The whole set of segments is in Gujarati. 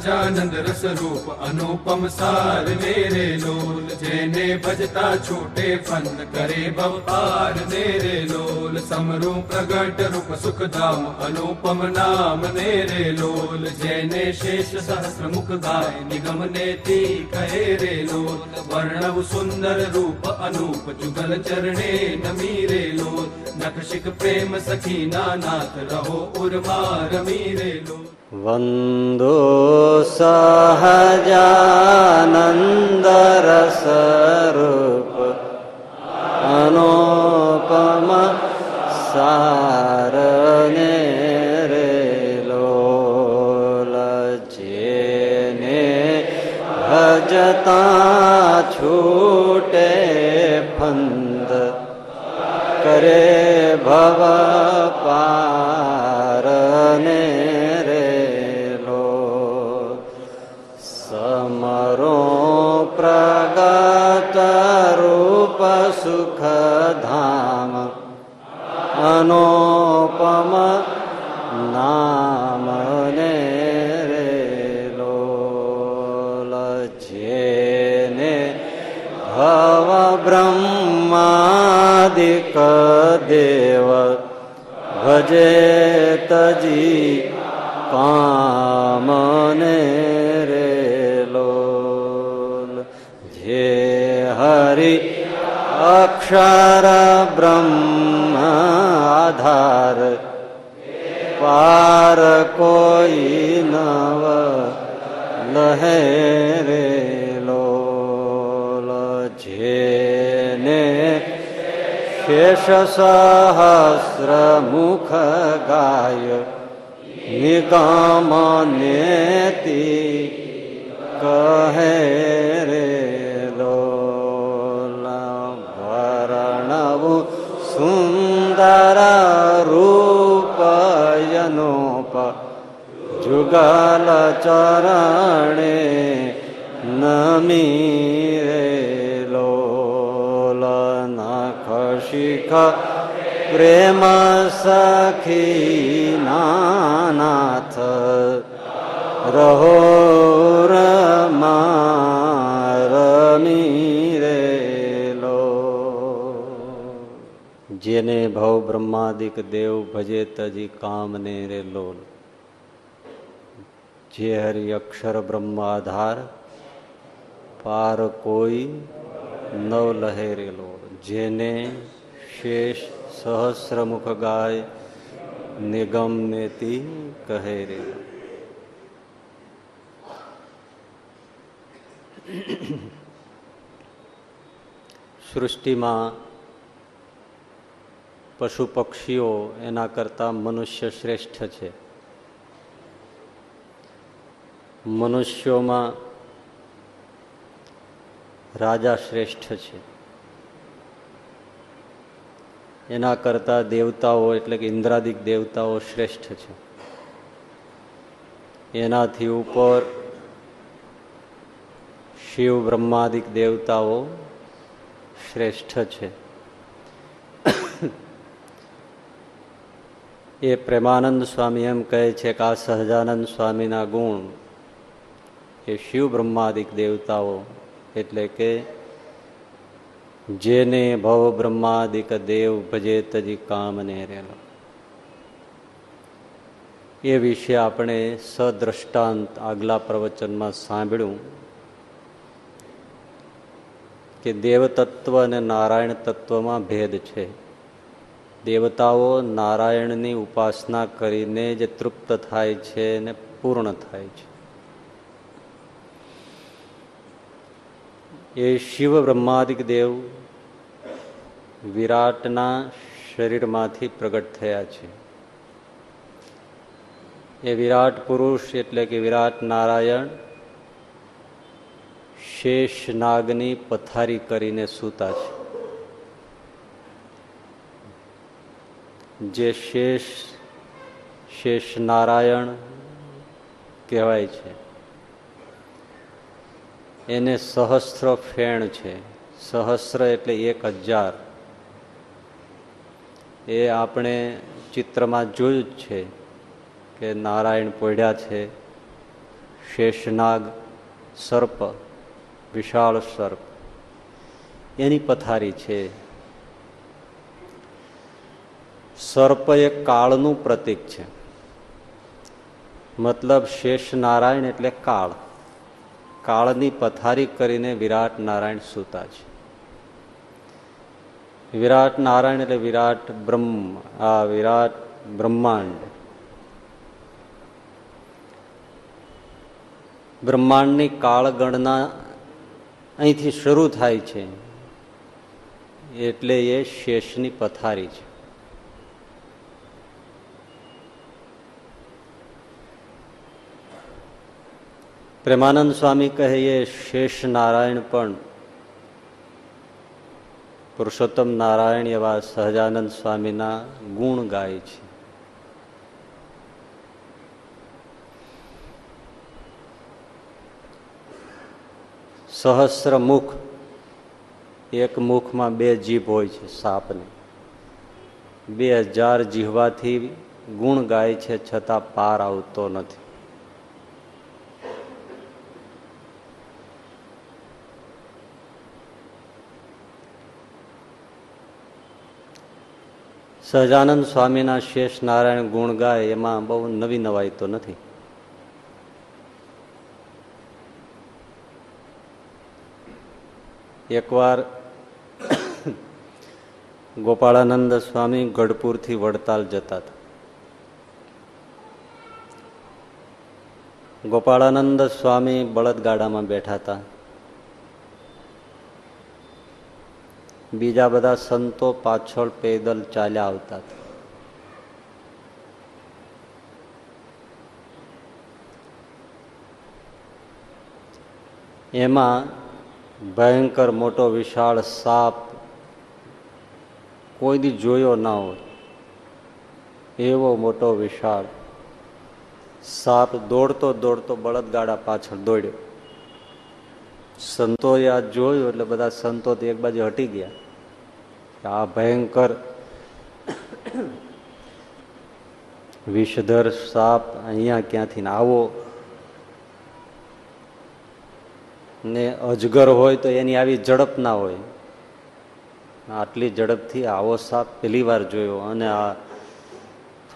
સહજાનંદ રસ રૂપ અનુપમ સાર મેરે લોલ જેને ભજતા છૂટે ફન કરે ભવપાર મેરે લોલ સમરૂ પ્રગટ રૂપ સુખધામ અનુપમ નામ મેરે લોલ જેને શેષ સહસ્ર મુખ ગાય નિગમ ને તી કહે રે લોલ વર્ણવ સુંદર રૂપ અનુપ જુગલ ચરણે નમી રે લોલ નખશિક પ્રેમ સખી નાનાથ રહો ઉર્મા રમી લોલ વંદો સહજાનંદરસરૂપ અનુપમ સારને રે भजता छूटे ભજતા છૂટે ફંદ કરે રૂપ સુખ ધામ અનુપમ નામ ને રે લોલ જેને ભવ બ્રહ્માદિક દેવ ભજે તજી કામને રે લોલ જે હરિ અક્ષર બ્રહ્મ આધાર પાર કોઈ નવ લહે રે લોલ જેને શેષ સહસ્ર મુખ ગાય નિગમ નેતિ કહે રે વર્ણવું સુંદર રૂપયનોપ જુગલ ચરણે નમી રે લોલ નખ શિખ પ્રેમ સખી નાનાથ રહો બ્રહ્માદિક દેવ ભજે તજી કામને રે લોલ. જે હરિ અક્ષર બ્રહ્માધાર પાર કોઈ નવ લહેરેલો જેને શેષ સહસ્રમુખ ગાય, નિગમ નેતિ કહે રે. સૃષ્ટિમાં પશુ પક્ષીઓ એના કરતાં મનુષ્ય શ્રેષ્ઠ છે. મનુષ્યોમાં રાજા શ્રેષ્ઠ છે. એના કરતાં દેવતાઓ એટલે કે ઇન્દ્રાદિક દેવતાઓ શ્રેષ્ઠ છે. એનાથી ઉપર શિવ બ્રહ્માદિક દેવતાઓ શ્રેષ્ઠ છે. એ પ્રેમાનંદ સ્વામી એમ કહે છે કે આ સહજાનંદ સ્વામીના ગુણ એ શિવ બ્રહ્માદિક દેવતાઓ એટલે કે જેને ભવ બ્રહ્માદિક દેવ ભજે તજી કામને રહેલો એ વિશે આપણે સદ્રષ્ટાંત આગલા પ્રવચનમાં સાંભળ્યું કે દેવ તત્વ અને નારાયણ તત્વમાં ભેદ છે. દેવતાઓ નારાયણની ઉપાસના કરીને જે તૃપ્ત થાય છે ને પૂર્ણ થાય છે. એ શિવ બ્રહ્માદિક દેવ વિરાટના શરીરમાંથી પ્રગટ થયા છે. એ વિરાટ પુરુષ એટલે કે વિરાટ નારાયણ શેષનાગની પથારી કરીને સૂતા છે. જે શેષ શેષ નારાયણ કહેવાય છે. એને સહસ્ત્ર ફેણ છે. સહસ્ત્ર એટલે એક હજાર. એ આપણે ચિત્રમાં જોયું જ છે કે નારાયણ પોઢ્યા છે. શેષનાગ સર્પ, વિશાળ સર્પ. એની પથારી છે. સર્પ એ કાળનું પ્રતીક છે. મતલબ શેષ નારાયણ એટલે કાળ. કાળની પથારી કરીને વિરાટ નારાયણ સૂતા છે. વિરાટ નારાયણ એટલે વિરાટ બ્રહ્મ, આ વિરાટ બ્રહ્માંડ. બ્રહ્માંડની કાળગણના અહીંથી શરૂ થાય છે. એટલે એ શેષની પથારી છે. પ્રેમાનંદ સ્વામી કહે, એ શેષ નારાયણ પણ પુરુષોત્તમ નારાયણ એવા સહજાનંદ સ્વામીના ગુણ ગાય છે. સહસ્ર મુખ, એક મુખમાં બે જીભ હોય છે સાપને. બે હજાર જીહવાથી ગુણ ગાય છે, છતાં પાર આવતો નથી. સહજાનંદ સ્વામીના શેષ નારાયણ ગુણ ગાય, એમાં બહુ નવી નવાઈ તો નથી. એકવાર ગોપાળાનંદ સ્વામી ગઢપુરથી વડતાલ જતા હતા. ગોપાળાનંદ સ્વામી બળદગાડામાં બેઠા હતા. બીજા બધા સંતો પાછળ પેદલ ચાલ્યા આવતા હતા. એમાં ભયંકર મોટો વિશાળ સાપ કોઈ દી જોયો ના હોય. એવો મોટો વિશાળ સાપ દોડતો દોડતો બળદગાડા પાછળ દોડ્યો. સંતોએ આ જોયું એટલે બધા સંતો એક બાજુ હટી ગયા. આ ભયંકર વિષધર સાપ અહીંયા ક્યાંથી આવો? ને અજગર હોય તો એની આવી ઝડપ ના હોય. આટલી ઝડપથી આવો સાપ પહેલી વાર જોયો અને આ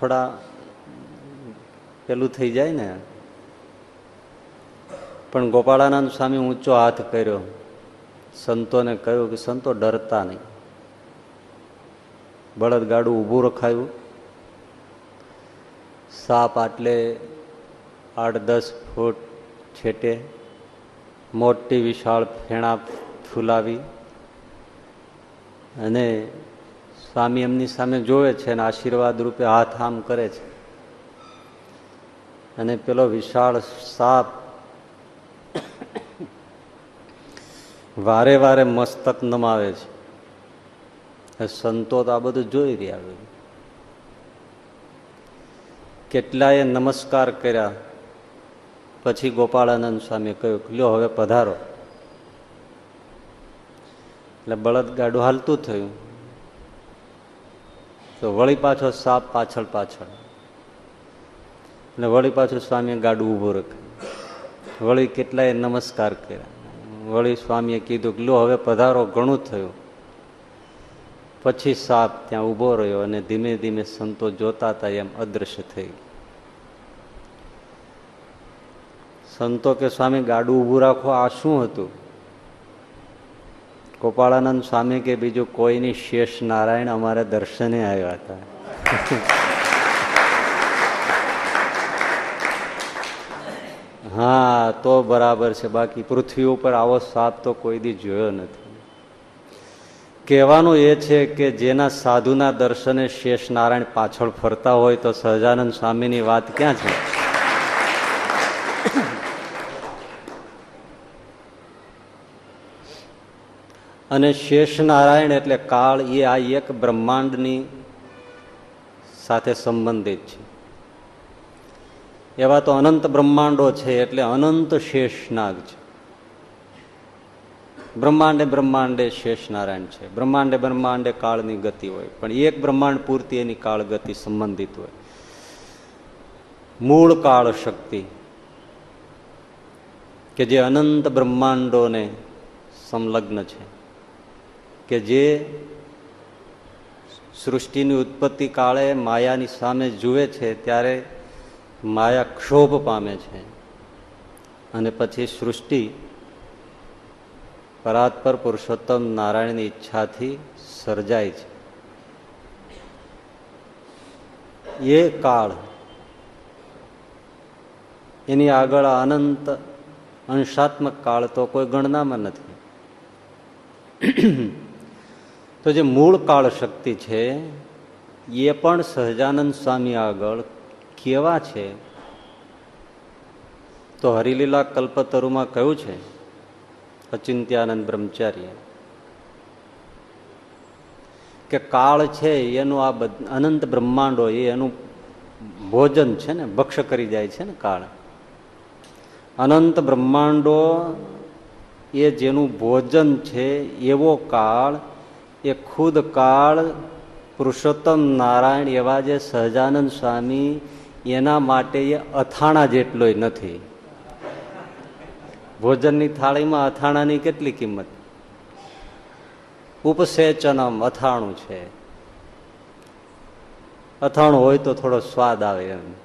થોડા પેલું થઈ જાય ને પણ ગોપાળાનંદ સ્વામી ઊંચો હાથ કર્યો. સંતોને કહ્યું કે સંતો ડરતા નહીં. બળદગાડું ઊભું રખાયું. સાપ આટલે આઠ દસ ફૂટ છેટે મોટી વિશાળ ફેણા ફૂલાવી અને સ્વામી એમની સામે જોવે છે અને આશીર્વાદ રૂપે હાથ આમ કરે છે. અને પેલો વિશાળ સાપ વારે વારે મસ્તક નમાવે છે. સંતો તો આ બધું જોઈ રહ્યા કેટલાએ નમસ્કાર કર્યા. પછી ગોપાળાનંદ સ્વામી કહ્યું, લ્યો હવે પધારો. એટલે બળદ ગાડું હાલતું થયું. તો વળી પાછો સાપ પાછળ પાછળ. અને વળી પાછું સ્વામીએ ગાડું ઊભું રાખ્યું. વળી કેટલાએ નમસ્કાર કર્યા. વળી સ્વામીએ કીધું કે લો, હવે પધારો, ઘણું થયું. પછી સાપ ત્યાં ઊભો રહ્યો અને ધીમે ધીમે સંતો જોતા હતા એમ અદ્રશ્ય થઈ સંતો કે, સ્વામી, ગાડું ઊભું રાખો, આ શું હતું? ગોપાળાનંદ સ્વામી કે, બીજું કોઈની શેષ નારાયણ અમારે દર્શને આવ્યા હતા. હા, તો બરાબર છે. બાકી પૃથ્વી ઉપર આવો સાપ તો કોઈ દી જોયો નથી. કહેવાનું એ છે કે જેના સાધુના દર્શને શેષ નારાયણ પાછળ ફરતા હોય તો સહજાનંદ સ્વામીની વાત ક્યાં છે? અને શેષ નારાયણ એટલે કાળ, એ આ એક બ્રહ્માંડની સાથે સંબંધિત છે. એવા તો અનંત બ્રહ્માંડો છે એટલે અનંત શેષનાગ છે. બ્રહ્માંડે બ્રહ્માંડે શેષ નારાયણ છે. બ્રહ્માંડે બ્રહ્માંડે કાળની ગતિ હોય. પણ એક બ્રહ્માંડ પૂરતી એની કાળ ગતિ સંબંધિત હોય. મૂળ કાળ શક્તિ કે જે અનંત બ્રહ્માંડોને સંલગ્ન છે. કે જે સૃષ્ટિની ઉત્પત્તિ કાળે માયાની સામે જુએ છે, ત્યારે માયા ક્ષોભ પામે છે. અને પછી સૃષ્ટિ પરાત્પર પુરુષોત્તમ નારાયણની ઈચ્છાથી સર્જાય છે. એ કાળ એની આગળ અનંત અંશાત્મક કાળ તો કોઈ ગણનામાં નથી. તો જે મૂળ કાળ શક્તિ છે, એ પણ સહજાનંદ સ્વામી આગળ કેવા છે? તો હરિલીલા કલ્પતરુમાં કહ્યું છે, અચિંત્યાનંદ બ્રહ્મચાર્ય કે કાળ છે, એનું આ અનંત બ્રહ્માંડો એ એનું ભોજન છે ને, ભક્ષ કરી જાય છે ને કાળ. અનંત બ્રહ્માંડો એ જેનું ભોજન છે, એવો કાળ, એ ખુદ કાળ પુરુષોત્તમ નારાયણ એવા જે સહજાનંદ સ્વામી એના માટે એ અથાણા જેટલોય નથી. ભોજનની થાળીમાં અથાણાની કેટલી કિંમત? ઉપસેચનમ અથાણું છે. અથાણું હોય તો થોડો સ્વાદ આવે એમ.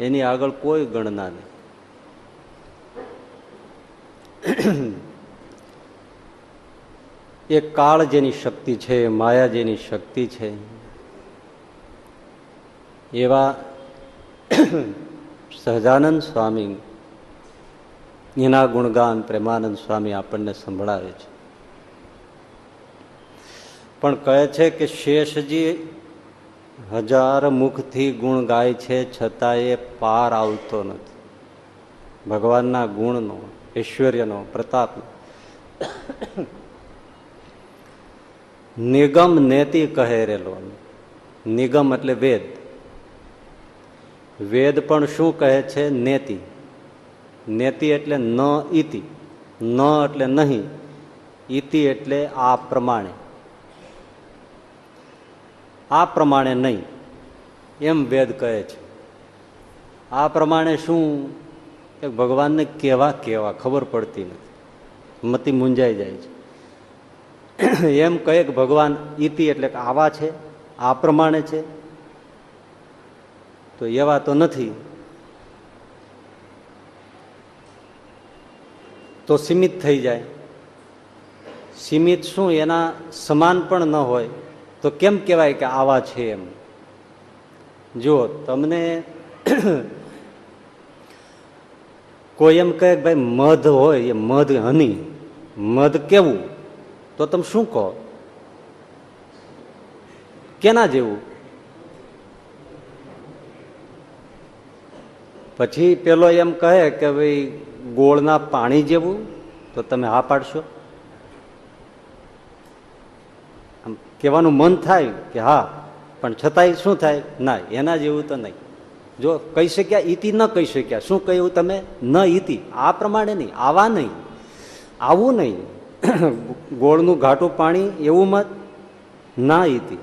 એની આગળ કોઈ ગણના નહીં. એ કાળ જેની શક્તિ છે, માયા જેની શક્તિ છે. એવા સહજાનંદ સ્વામી, એના ગુણગાન પ્રેમાનંદ સ્વામી આપણને સંભળાવે છે. પણ કહે છે કે શેષજી હજાર મુખથી ગુણ ગાય છે છતાં એ પાર આવતો નથી. ભગવાનના ગુણનો, ઐશ્વર્યનો પ્રતાપ નિગમ નેતિ કહેરેલો નિગમ એટલે વેદ. વેદ પણ શું કહે છે? નેતિ. નેતિ એટલે ન ઇતિ ન એટલે નહીં. ઇતિ એટલે આ પ્રમાણે. આ પ્રમાણે નહીં. એમ વેદ કહે છે. આ પ્રમાણે શું? કે ભગવાનને કેવા કેવા ખબર પડતી નથી. મતી મુંજાઈ જાય છે. એમ કહે કે ભગવાન ઇતિ એટલે કે આવા છે, આ પ્રમાણે છે તો એવા તો નથી. તો સીમિત થઈ જાય. સીમિત શું? એના સમાન પણ ન હોય. તો કેમ કહેવાય કે આવા છે એમ? જુઓ, તમને કોઈ એમ કહે ભાઈ, મધ હોય, એ મધ હની, મધ કેવું? તો તમે શું કહો? કેના જેવું? પછી પેલો એમ કહે કે ભાઈ ગોળના પાણી જેવું, તો તમે હા પાડશો. આમ કહેવાનું મન થાય કે હા, પણ છતાંય શું થાય? ના, એના જેવું તો નહીં. જો કહી શક્યા ઈતિ ન કહી શક્યા, શું કહ્યું તમે? ન ઈતિ. આ પ્રમાણે નહીં, આવા નહીં, આવું નહીં. ગોળનું ઘાટું પાણી એવું મત, ના ઈતિ.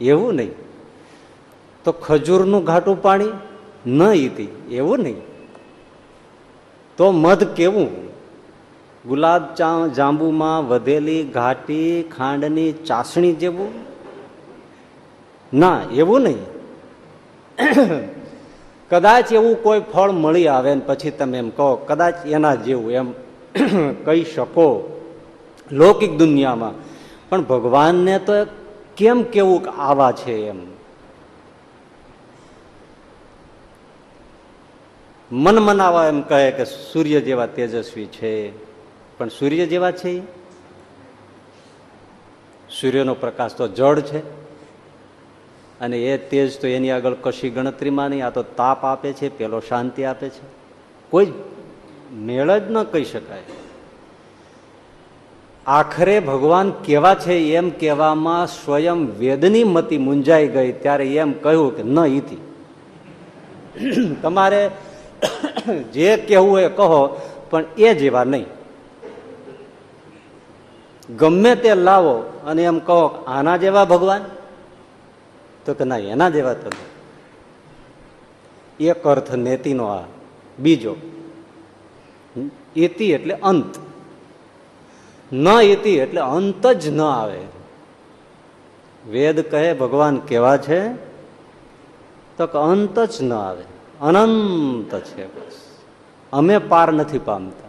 એવું નહીં. તો ખજૂરનું ઘાટું પાણી ન ઈતિ એવું નહીં. તો મધ કેવું? ગુલાબ જાંબુમાં વધેલી ઘાટી, ખાંડની ચાસણી જેવું? ના, એવું નહીં. કદાચ એવું કોઈ ફળ મળી આવે ને પછી તમે એમ કહો, કદાચ એના જેવું એમ કહી શકો લૌકિક દુનિયામાં. પણ ભગવાનને તો કેમ કેવું આવા છે એમ? મન મનાવા એમ કહે કે સૂર્ય જેવા તેજસ્વી છે. પણ સૂર્ય જેવા છે સૂર્યનો પ્રકાશ તો જળ છે. અને એ તેજ તો એની આગળ કશી ગણતરીમાં નહીં, આ તો તાપ આપે છે, પેલો શાંતિ આપે છે. કોઈ મેળ જ ન કહી શકાય. આખરે ભગવાન કેવા છે એમ કહેવામાં સ્વયં વેદની મતી મુંજાઈ ગઈ, ત્યારે એમ કહ્યું કે ન ઈથી તમારે જે કહેવું એ કહો, પણ એ જેવા નહીં. ગમે તે લાવો અને એમ કહો, આના જેવા ભગવાન? તો કે, ના, એના જેવા તો એક અર્થ નેતિનો આ. બીજો ઇતિ એટલે અંત. ન ઇતિ એટલે અંત જ ન આવે. વેદ કહે, ભગવાન કેવા છે? તો અંત જ ન આવે. અનંત છે બસ. અમે પાર નથી પામતા.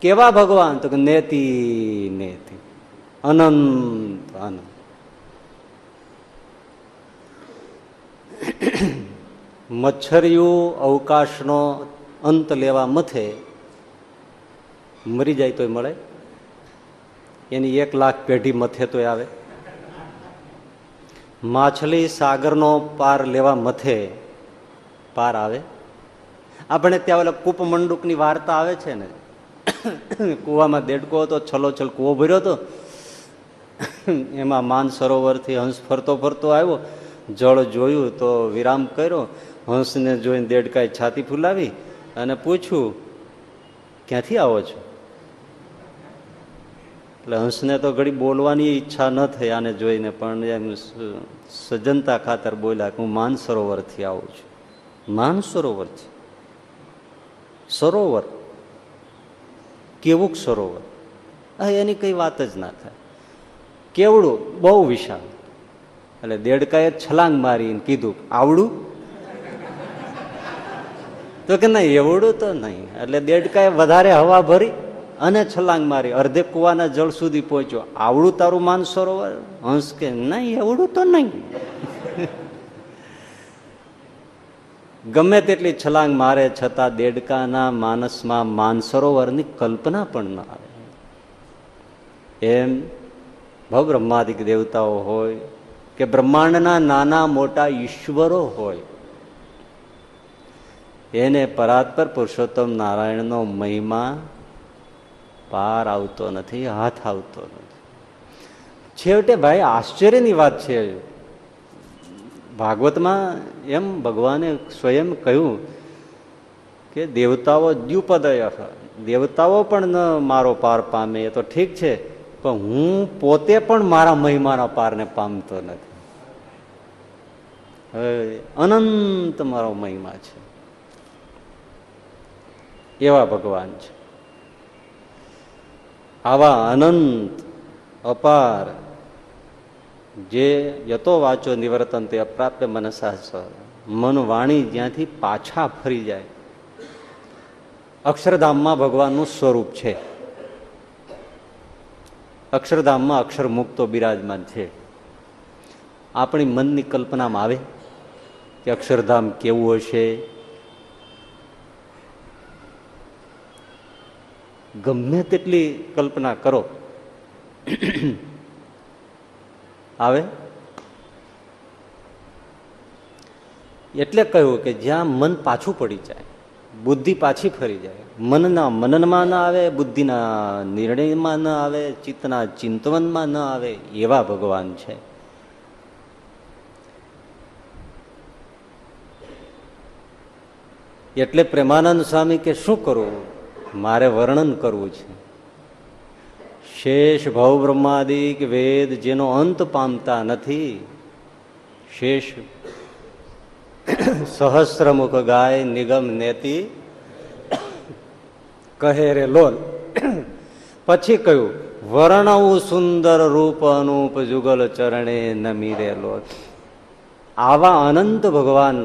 કેવા ભગવાન? તો કે નેતિ નેતિ. અનંત અનંત. મચ્છરિયું અવકાશનો અંત લેવા મથે મરી જાય તોય મળે. એની એક લાખ પેઢી મથે તોય આવે. માછલી સાગરનો પાર લેવા મથે પાર આવે. આપણે ત્યાં ઓલા કૂપમંડુકની વાર્તા આવે છે ને. કૂવામાં દેડકો હતો, છલોછલ કૂવો ભર્યો હતો. એમાં માન સરોવરથી હંસ ફરતો ફરતો આવ્યો. જળ જોયું તો વિરામ કર્યો. હંસને જોઈને દેડકાએ છાતી ફૂલાવી અને પૂછ્યું, ક્યાંથી આવો છો? એટલે હંસને તો ઘડી બોલવાની ઈચ્છા ન થઈ, આને જોઈને પણ એમ સજ્જનતા ખાતર બોલ્યા કે હું માન સરોવરથી આવું છું. માન છે. સરોવર. કેવુંક સરોવર. હા એની કઈ વાત જ ના થાય. કેવડું? બહુ વિશાળ. એટલે દેડકાએ છલાંગ મારીને કીધું આવડું? તો કે ના એવડું તો નહીં. એટલે દેડકાએ વધારે હવા ભરી અને છલાંગ મારી. અર્ધે કુવાના જળ સુધી પહોંચ્યો. આવડું તારું માન સરોવર હંસ કે, નહીં, એવડું તો નહીં. ગમે તેટલી છલાંગ મારે છતાં દેડકાના માનસમાં માનસરોવરની કલ્પના પણ ન આવે. એમ ભવ બ્રહ્માદિક દેવતાઓ હોય કે બ્રહ્માંડના નાના મોટા ઈશ્વરો હોય, એને પરાત્પર પુરુષોત્તમ નારાયણનો મહિમા પાર આવતો નથી, હાથ આવતો નથી. છેવટે ભાઈ, આશ્ચર્યની વાત છે. ભાગવતમાં એમ ભગવાને સ્વયં કહ્યું કે દેવતાઓ દ્યુપદય દેવતાઓ પણ ન મારો પાર પામે, એ તો ઠીક છે, પણ હું પોતે પણ મારા મહિમાના પારને પામતો નથી. હવે અનંત મારો મહિમા છે. એવા ભગવાન છે. આવા અનંત, અપાર જે યતો વાંચો નિવર્તન તે અપ્રાપ્ય મનસા મન વાણી જ્યાંથી પાછા ફરી જાય. અક્ષરધામમાં ભગવાનનું સ્વરૂપ છે. અક્ષરધામમાં અક્ષર મુક્તો બિરાજમાન છે. આપણી મનની કલ્પનામાં આવે કે અક્ષરધામ કેવું હશે? ગમે તેટલી કલ્પના કરો. આવે? એટલે કહ્યું કે જ્યાં મન પાછું પડી જાય, બુદ્ધિ પાછી ફરી જાય, મનના મનનમાં ના આવે, બુદ્ધિના નિર્ણયમાં ન આવે, ચિત્તના ચિંતવનમાં ન આવે, એવા ભગવાન છે. એટલે પ્રેમાનંદ સ્વામી કે શું કરવું મારે વર્ણન કરવું છે. શેષ ભવ બ્રહ્માદિક વેદ જેનો અંત પામતા નથી. શેષ સહસ્રમુખ ગાય નિગમ નેતિ કહે રે લોલ. પછી કહ્યું, વર્ણવું સુંદર રૂપ અનુપ જુગલ ચરણે નમી રે લોલ. આવા અનંત ભગવાન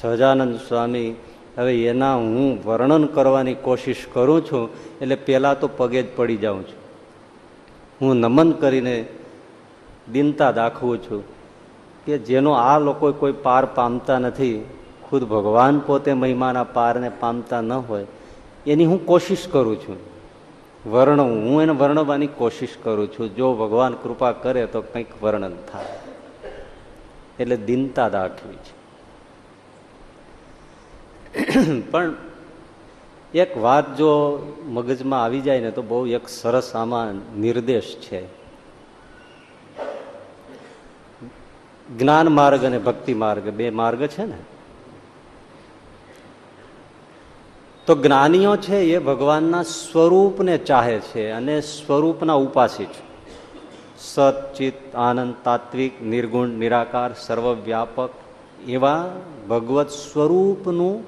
સહજાનંદ સ્વામી, હવે એના હું વર્ણન કરવાની કોશિશ કરું છું, એટલે પેલા તો પગે જ પડી જાઉં છું. હું નમન કરીને દિનતા દાખવું છું કે જેનો આ લોકો કોઈ પાર પામતા નથી. ખુદ ભગવાન પોતે મહિમાના પારને પામતા ન હોય. એની હું કોશિશ કરું છું. વર્ણવું હું એને વર્ણવવાની કોશિશ કરું છું. જો ભગવાન કૃપા કરે તો કંઈક વર્ણન થાય. એટલે દિનતા દાખવી છે. પણ એક વાત જો મગજમાં આવી જાય ને તો બહુ એક સરસ આમાં નિર્દેશ છે. જ્ઞાન માર્ગ અને ભક્તિ માર્ગ બે માર્ગ છે ને? તો જ્ઞાનીઓ છે એ ભગવાનના સ્વરૂપને ચાહે છે અને સ્વરૂપના ઉપાસી છે. સચિત આનંદ, તાત્વિક, નિર્ગુણ, નિરાકાર, સર્વવ્યાપક એવા ભગવત સ્વરૂપનું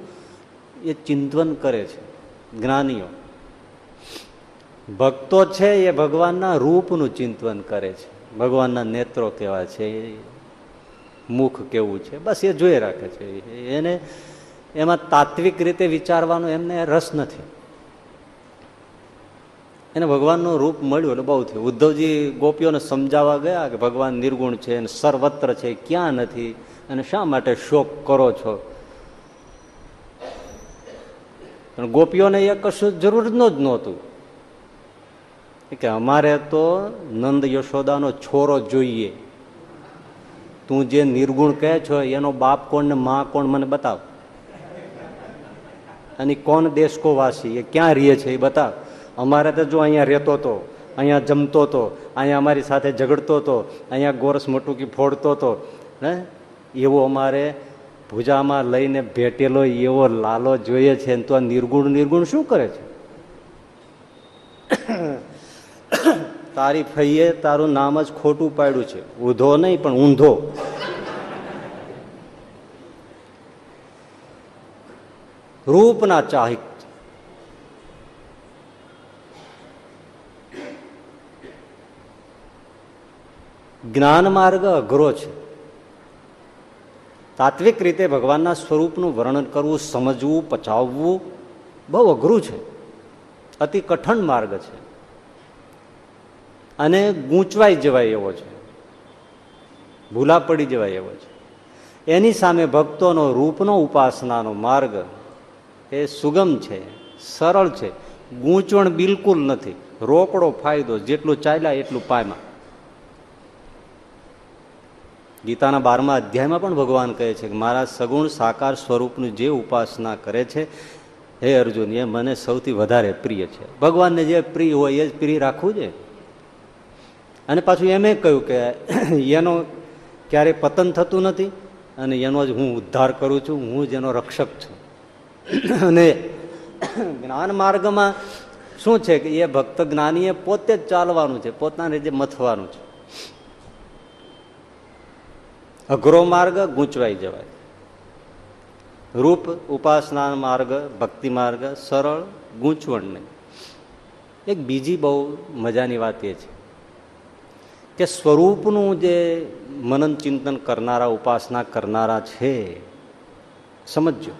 એ ચિંતન કરે છે. જ્ઞાનીઓ. ભક્તો છે એ ભગવાનના રૂપનું ચિંતન કરે છે. ભગવાનના નેત્રો કેવા છે, મુખ કેવું છે, બસ એ જોઈ રાખે છે. એને એમાં તાત્વિક રીતે વિચારવાનો એમને રસ નથી. એને ભગવાનનું રૂપ મળ્યું એટલે બહુ થયું. ઉદ્ધવજી ગોપીઓને સમજાવવા ગયા કે ભગવાન નિર્ગુણ છે અને સર્વત્ર છે, ક્યાં નથી? અને શા માટે શોક કરો છો? પણ ગોપીઓને એ કશું જરૂર જ નહોતું. કે અમારે તો નંદ યશોદાનો છોરો જોઈએ. તું જે નિર્ગુણ કહે છો, એનો બાપ કોણ ને મા કોણ મને બતાવ. અને કોણ દેશકો વાસી એ ક્યાં રહે છે એ બતાવ. અમારે તો જો અહીંયા રહેતો હતો અહીંયા જમતો હતો અહીંયા અમારી સાથે ઝઘડતો હતો અહીંયા ગોરસ મટુકી ફોડતો હતો હે? એવો અમારે ભૂજામાં લઈને ભેટેલો એવો લાલો જોઈએ છે તો આ નિર્ગુણ નિર્ગુણ શું કરે છે? તારી ફઈએ તારું નામ જ ખોટું પાડ્યું છે. ઊંધો નહીં પણ ઊંધો. રૂપના ચાહિક. જ્ઞાન માર્ગ અઘરો છે. તાત્વિક રીતે ભગવાનના સ્વરૂપનું વર્ણન કરવું, સમજવું, પચાવવું બહુ અઘરું છે. અતિ કઠણ માર્ગ છે. અને ગૂંચવાઈ જવાય એવો છે. ભૂલા પડી જવાય એવો છે. એની સામે ભક્તોનો રૂપનો ઉપાસનાનો માર્ગ એ સુગમ છે, સરળ છે. ગૂંચવણ બિલકુલ નથી. રોકડો ફાયદો જેટલું ચાલ્યા એટલું પાયમાં. ગીતાના બારમા અધ્યાયમાં પણ ભગવાન કહે છે કે મારા સગુણ સાકાર સ્વરૂપની જે ઉપાસના કરે છે, હે અર્જુન, એ મને સૌથી વધારે પ્રિય છે. ભગવાનને જે પ્રિય હોય એ જ પ્રિય રાખવું છે? અને પાછું એમ કહ્યું કે એનો ક્યારેય પતન થતું નથી અને એનો જ હું ઉદ્ધાર કરું છું, હું જ એનો રક્ષક છું. અને જ્ઞાન માર્ગમાં શું છે કે એ ભક્ત જ્ઞાનીએ પોતે જ ચાલવાનું છે, પોતાને રીતે મથવાનું છે. અઘરો માર્ગ ગૂંચવાઈ જવાય. રૂપ ઉપાસના માર્ગ, ભક્તિ માર્ગ, સરળ, ગૂંચવણ નહીં. એક બીજી બહુ મજાની વાત એ છે કે સ્વરૂપનું જે મનન ચિંતન કરનારા, ઉપાસના કરનારા છે સમજો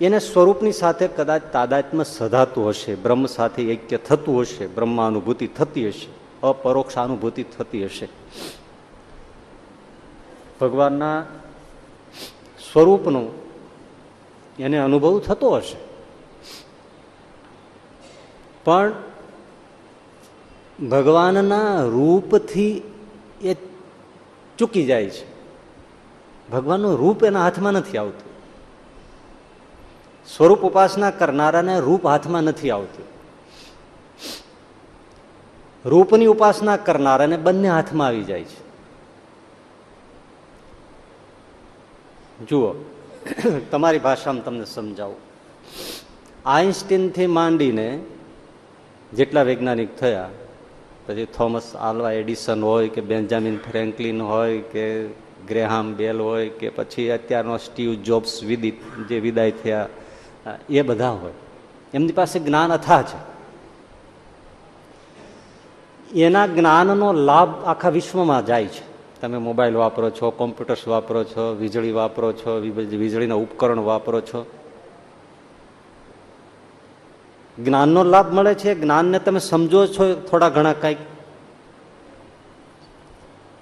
એને સ્વરૂપની સાથે કદાચ તાદાત્મ્ય સધાતું હશે, બ્રહ્મ સાથે ઐક્ય થતું હશે, બ્રહ્માનુભૂતિ થતી હશે અપરોક્ષ અનુભૂતિ થતી હશે. ભગવાનના સ્વરૂપનો એને અનુભવ થતો હશે. પણ ભગવાનના રૂપથી એ ચૂકી જાય છે. ભગવાનનું રૂપ એના હાથમાં નથી આવતું. સ્વરૂપ ઉપાસના કરનારાને રૂપ હાથમાં નથી આવતું. રૂપની ઉપાસના કરનારાને બંને હાથમાં આવી જાય છે. જુઓ, તમારી ભાષામાં તમને સમજાવું. આઇન્સ્ટીનથી માંડીને જેટલા વૈજ્ઞાનિક થયા, પછી થોમસ આલ્વા એડિસન હોય કે બેન્જામિન ફ્રેન્કલિન હોય કે ગ્રેહામ બેલ હોય કે પછી અત્યારનો સ્ટીવ જોબ્સ વિદિત, જે વિદાય થયા, એ બધા હોય. એમની પાસે જ્ઞાન અથા છે. એના જ્ઞાનનો લાભ આખા વિશ્વમાં જાય છે. તમે મોબાઈલ વાપરો છો કોમ્પ્યુટર્સ વાપરો છો, વીજળી વાપરો છો વીજળીના ઉપકરણ વાપરો છો. જ્ઞાનનો લાભ મળે છે, જ્ઞાનને તમે સમજો છો થોડા ઘણા કંઈક.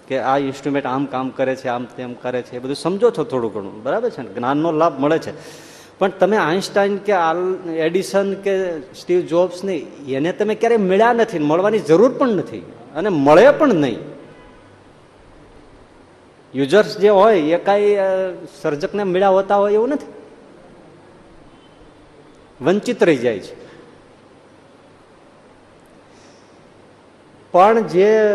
કે આ ઇન્સ્ટ્રુમેન્ટ આમ કામ કરે છે, આમ તેમ કરે છે, એ બધું સમજો છો થોડું ઘણું, બરાબર છે જ્ઞાનનો લાભ મળે છે. પણ તમે આઇન્સ્ટાઈન કે આલ, એડિસન કે સ્ટીવ જોબ્સ નહીં એને તમે ક્યારેય મળ્યા નથી, મળવાની જરૂર પણ નથી. અને મળે પણ નહીં. યુઝર્સ જે હોય, એ કાંઈ સર્જકને મળ્યા હોય એવું નથી. વંચિત રહી જાય છે. પણ જે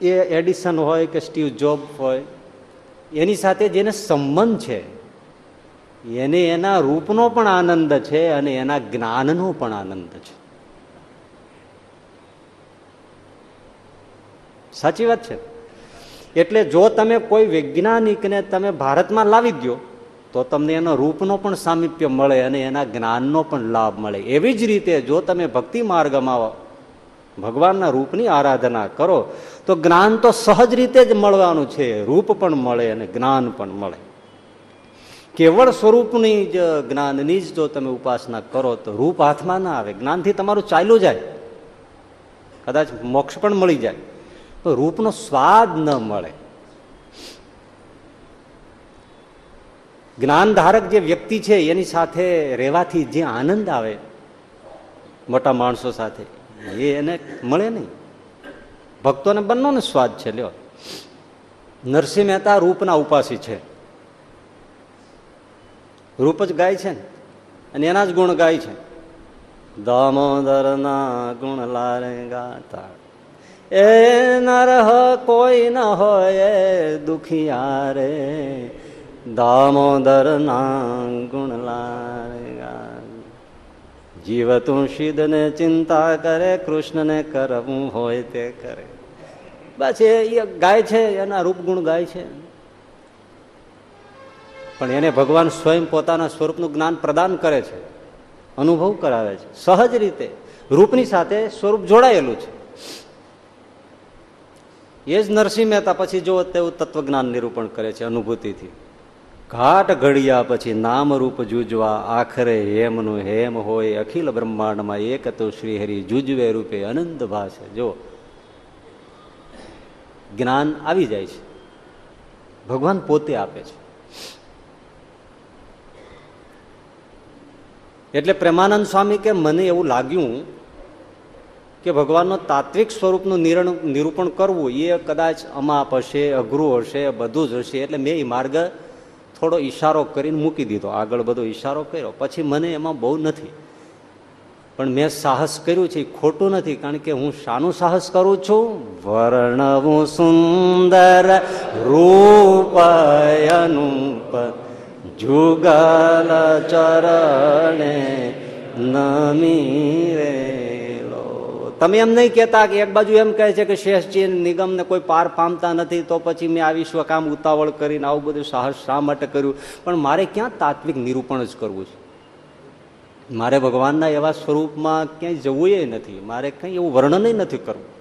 એ એડિસન હોય કે સ્ટીવ જોબ હોય, એની સાથે જેને સંબંધ છે, એને એના રૂપનો પણ આનંદ છે અને એના જ્ઞાનનો પણ આનંદ છે. સાચી વાત છે? એટલે જો તમે કોઈ વૈજ્ઞાનિકને તમે ભારતમાં લાવી દો તો તમને એનો રૂપનો પણ સામીપ્ય મળે અને એના જ્ઞાનનો પણ લાભ મળે. એવી જ રીતે જો તમે ભક્તિ માર્ગમાં ભગવાનના રૂપની આરાધના કરો, તો જ્ઞાન તો સહજ રીતે જ મળવાનું છે. રૂપ પણ મળે અને જ્ઞાન પણ મળે. કેવળ સ્વરૂપની જ જ્ઞાનની જ જો તમે ઉપાસના કરો, તો રૂપ હાથમાં ના આવે. જ્ઞાનથી તમારું ચાલ્યું જાય. કદાચ મોક્ષ પણ મળી જાય. તો રૂપનો સ્વાદ ન મળે. જ્ઞાનધારક જે વ્યક્તિ છે, એની સાથે રહેવાથી જે આનંદ આવે મોટા માણસો સાથે, એ એને મળે નહીં. ભક્તોને બંનેનો સ્વાદ છે, લ્યો. નરસિંહ મહેતા રૂપના ઉપાસી છે. રૂપ જ ગાય છે ને, અને એના જ ગુણ ગાય છે. દામોદરના ગુણ લારે ગાતા એ નરહ કોઈ ન હોય દુખિયા રે. દામોદરના ગુણ લારે ગા જીવ તું સિદ્ધને ચિંતા કરે, કૃષ્ણને કરવું હોય તે કરે. બસ એ ગાય છે, એના રૂપ ગુણ ગાય છે. પણ એને ભગવાન સ્વયં પોતાના સ્વરૂપનું જ્ઞાન પ્રદાન કરે છે, અનુભવ કરાવે છે. સહજ રીતે, રૂપની સાથે સ્વરૂપ જોડાયેલું છે. એ જ નરસિંહ મહેતા પછી જો તેવું તત્વજ્ઞાન નિરૂપણ કરે છે અનુભૂતિથી. ઘાટ ઘડિયા પછી નામ રૂપ જુજવા, આખરે હેમનું હેમ હોય, અખિલ બ્રહ્માંડમાં એક તો શ્રીહરિ જુજવે રૂપે અનંત ભાષે. જો, જ્ઞાન આવી જાય છે. ભગવાન પોતે આપે છે. એટલે પ્રેમાનંદ સ્વામી કે મને એવું લાગ્યું કે ભગવાનનો તાત્વિક સ્વરૂપનું નિરૂપણ કરવું એ કદાચ અમાપ હશે, અઘરું હશે, બધું જ હશે. એટલે મેં એ માર્ગ થોડો ઈશારો કરીને મૂકી દીધો. આગળ બધો ઈશારો કર્યો. પછી મને એમાં બહુ નથી. પણ મેં સાહસ કર્યું છે. ખોટું નથી. કારણ કે હું શાનું સાહસ કરું છું? વર્ણવું સુંદર રૂપયનુપ જુગલ ચરણે નમી રેલો તમે એમ નહીં કેતા કે એક બાજુ એમ કહે છે કે શેષજી નિગમને કોઈ પાર પામતા નથી, તો પછી મેં આ વિશ્વ ઉતાવળ કરીને આવું બધું સાહસ શા માટે કર્યું? પણ મારે ક્યાં તાત્વિક નિરૂપણ જ કરવું છે? મારે ભગવાનના એવા સ્વરૂપમાં ક્યાંય જવું નથી. મારે કંઈ એવું વર્ણન નથી કરવું.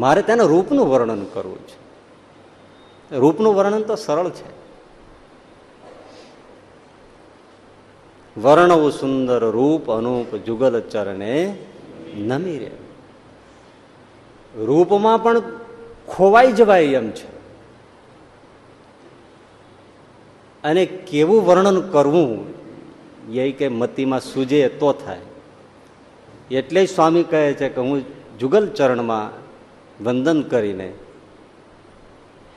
મારે તેના રૂપનું વર્ણન કરવું છે. રૂપનું વર્ણન તો સરળ છે. વર્ણવું સુંદર રૂપ અનુપ જુગલ ચરણે નમી રે રૂપમાં પણ ખોવાઈ જવાય એમ છે. અને કેવું વર્ણન કરવું એ કે મતીમાં સૂજે તો થાય. એટલે સ્વામી કહે છે કે હું જુગલ ચરણમાં વંદન કરીને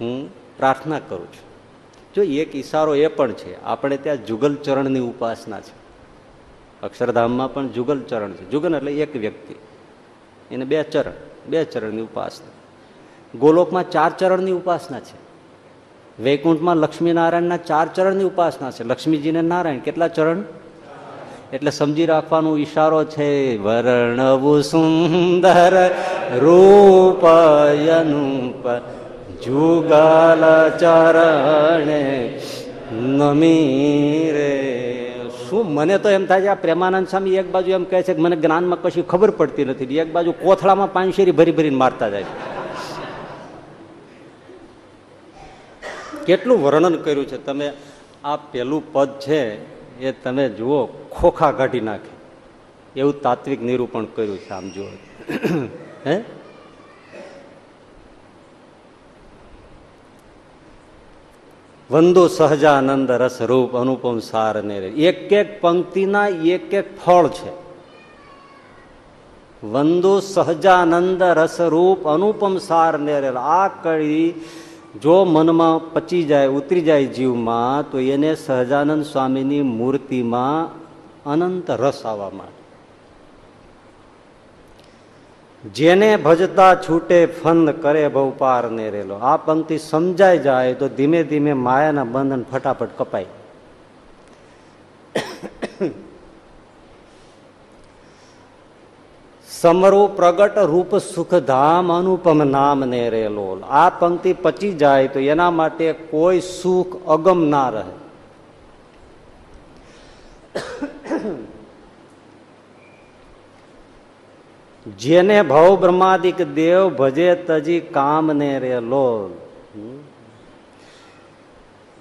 હું પ્રાર્થના કરું છું. જો એક ઈશારો એ પણ છે, આપણે ત્યાં જુગલ ચરણની ઉપાસના છે. અક્ષરધામમાં પણ જુગલ ચરણ છે. જુગલ એટલે એક વ્યક્તિ. એને બે ચરણ, બે ચરણની ઉપાસના. ગોલોકમાં ચાર ચરણની ઉપાસના છે. વૈકુંઠમાં લક્ષ્મીનારાયણના ચાર ચરણની ઉપાસના છે. લક્ષ્મીજીને નારાયણ કેટલા ચરણ? એટલે સમજી રાખવાનો ઈશારો છે વર્ણવું સુંદર રૂપયનુપ જુગલ ચરણે નમી રે શું? મને તો એમ થાય છે આ પ્રેમાનંદ સ્વામી એક બાજુ એમ કહે છે કે મને જ્ઞાનમાં કશું ખબર પડતી નથી. એક બાજુ કોથળામાં પાંચેરી ભરી ભરીને મારતા જાય કેટલું વર્ણન કર્યું છે? તમે આ પેલું પદ છે એ તમે જુઓ, ખોખા કાઢી નાખે. એવું તાત્વિક નિરૂપણ કર્યું છે આમ જુઓ. હે? વંદો સહજાનંદ રસ રૂપ અનુપમ સાર ને એક એક પંક્તિના એક એક ફળ છે. વંદો સહજાનંદ રસ રૂપ અનુપમ સાર ને આ કળી જો મનમાં પચી જાય, ઉતરી જાય જીવમાં, તો એને સહજાનંદ સ્વામીની મૂર્તિમાં અનંત રસ આવવા માટે જેને ભજતા છૂટે ફંદ કરે બહુ પાર ને રેલો આ પંક્તિ સમજાઈ જાય તો ધીમે ધીમે માયાના બંધન ફટાફટ કપાય. સમરૂ પ્રગટ રૂપ સુખધામ અનુપમ નામ ને રેલો આ પંક્તિ પચી જાય તો એના માટે કોઈ સુખ અગમ ના રહે. જેને ભવ બ્રહ્માદિક દેવ ભજે તજી કામને રે લો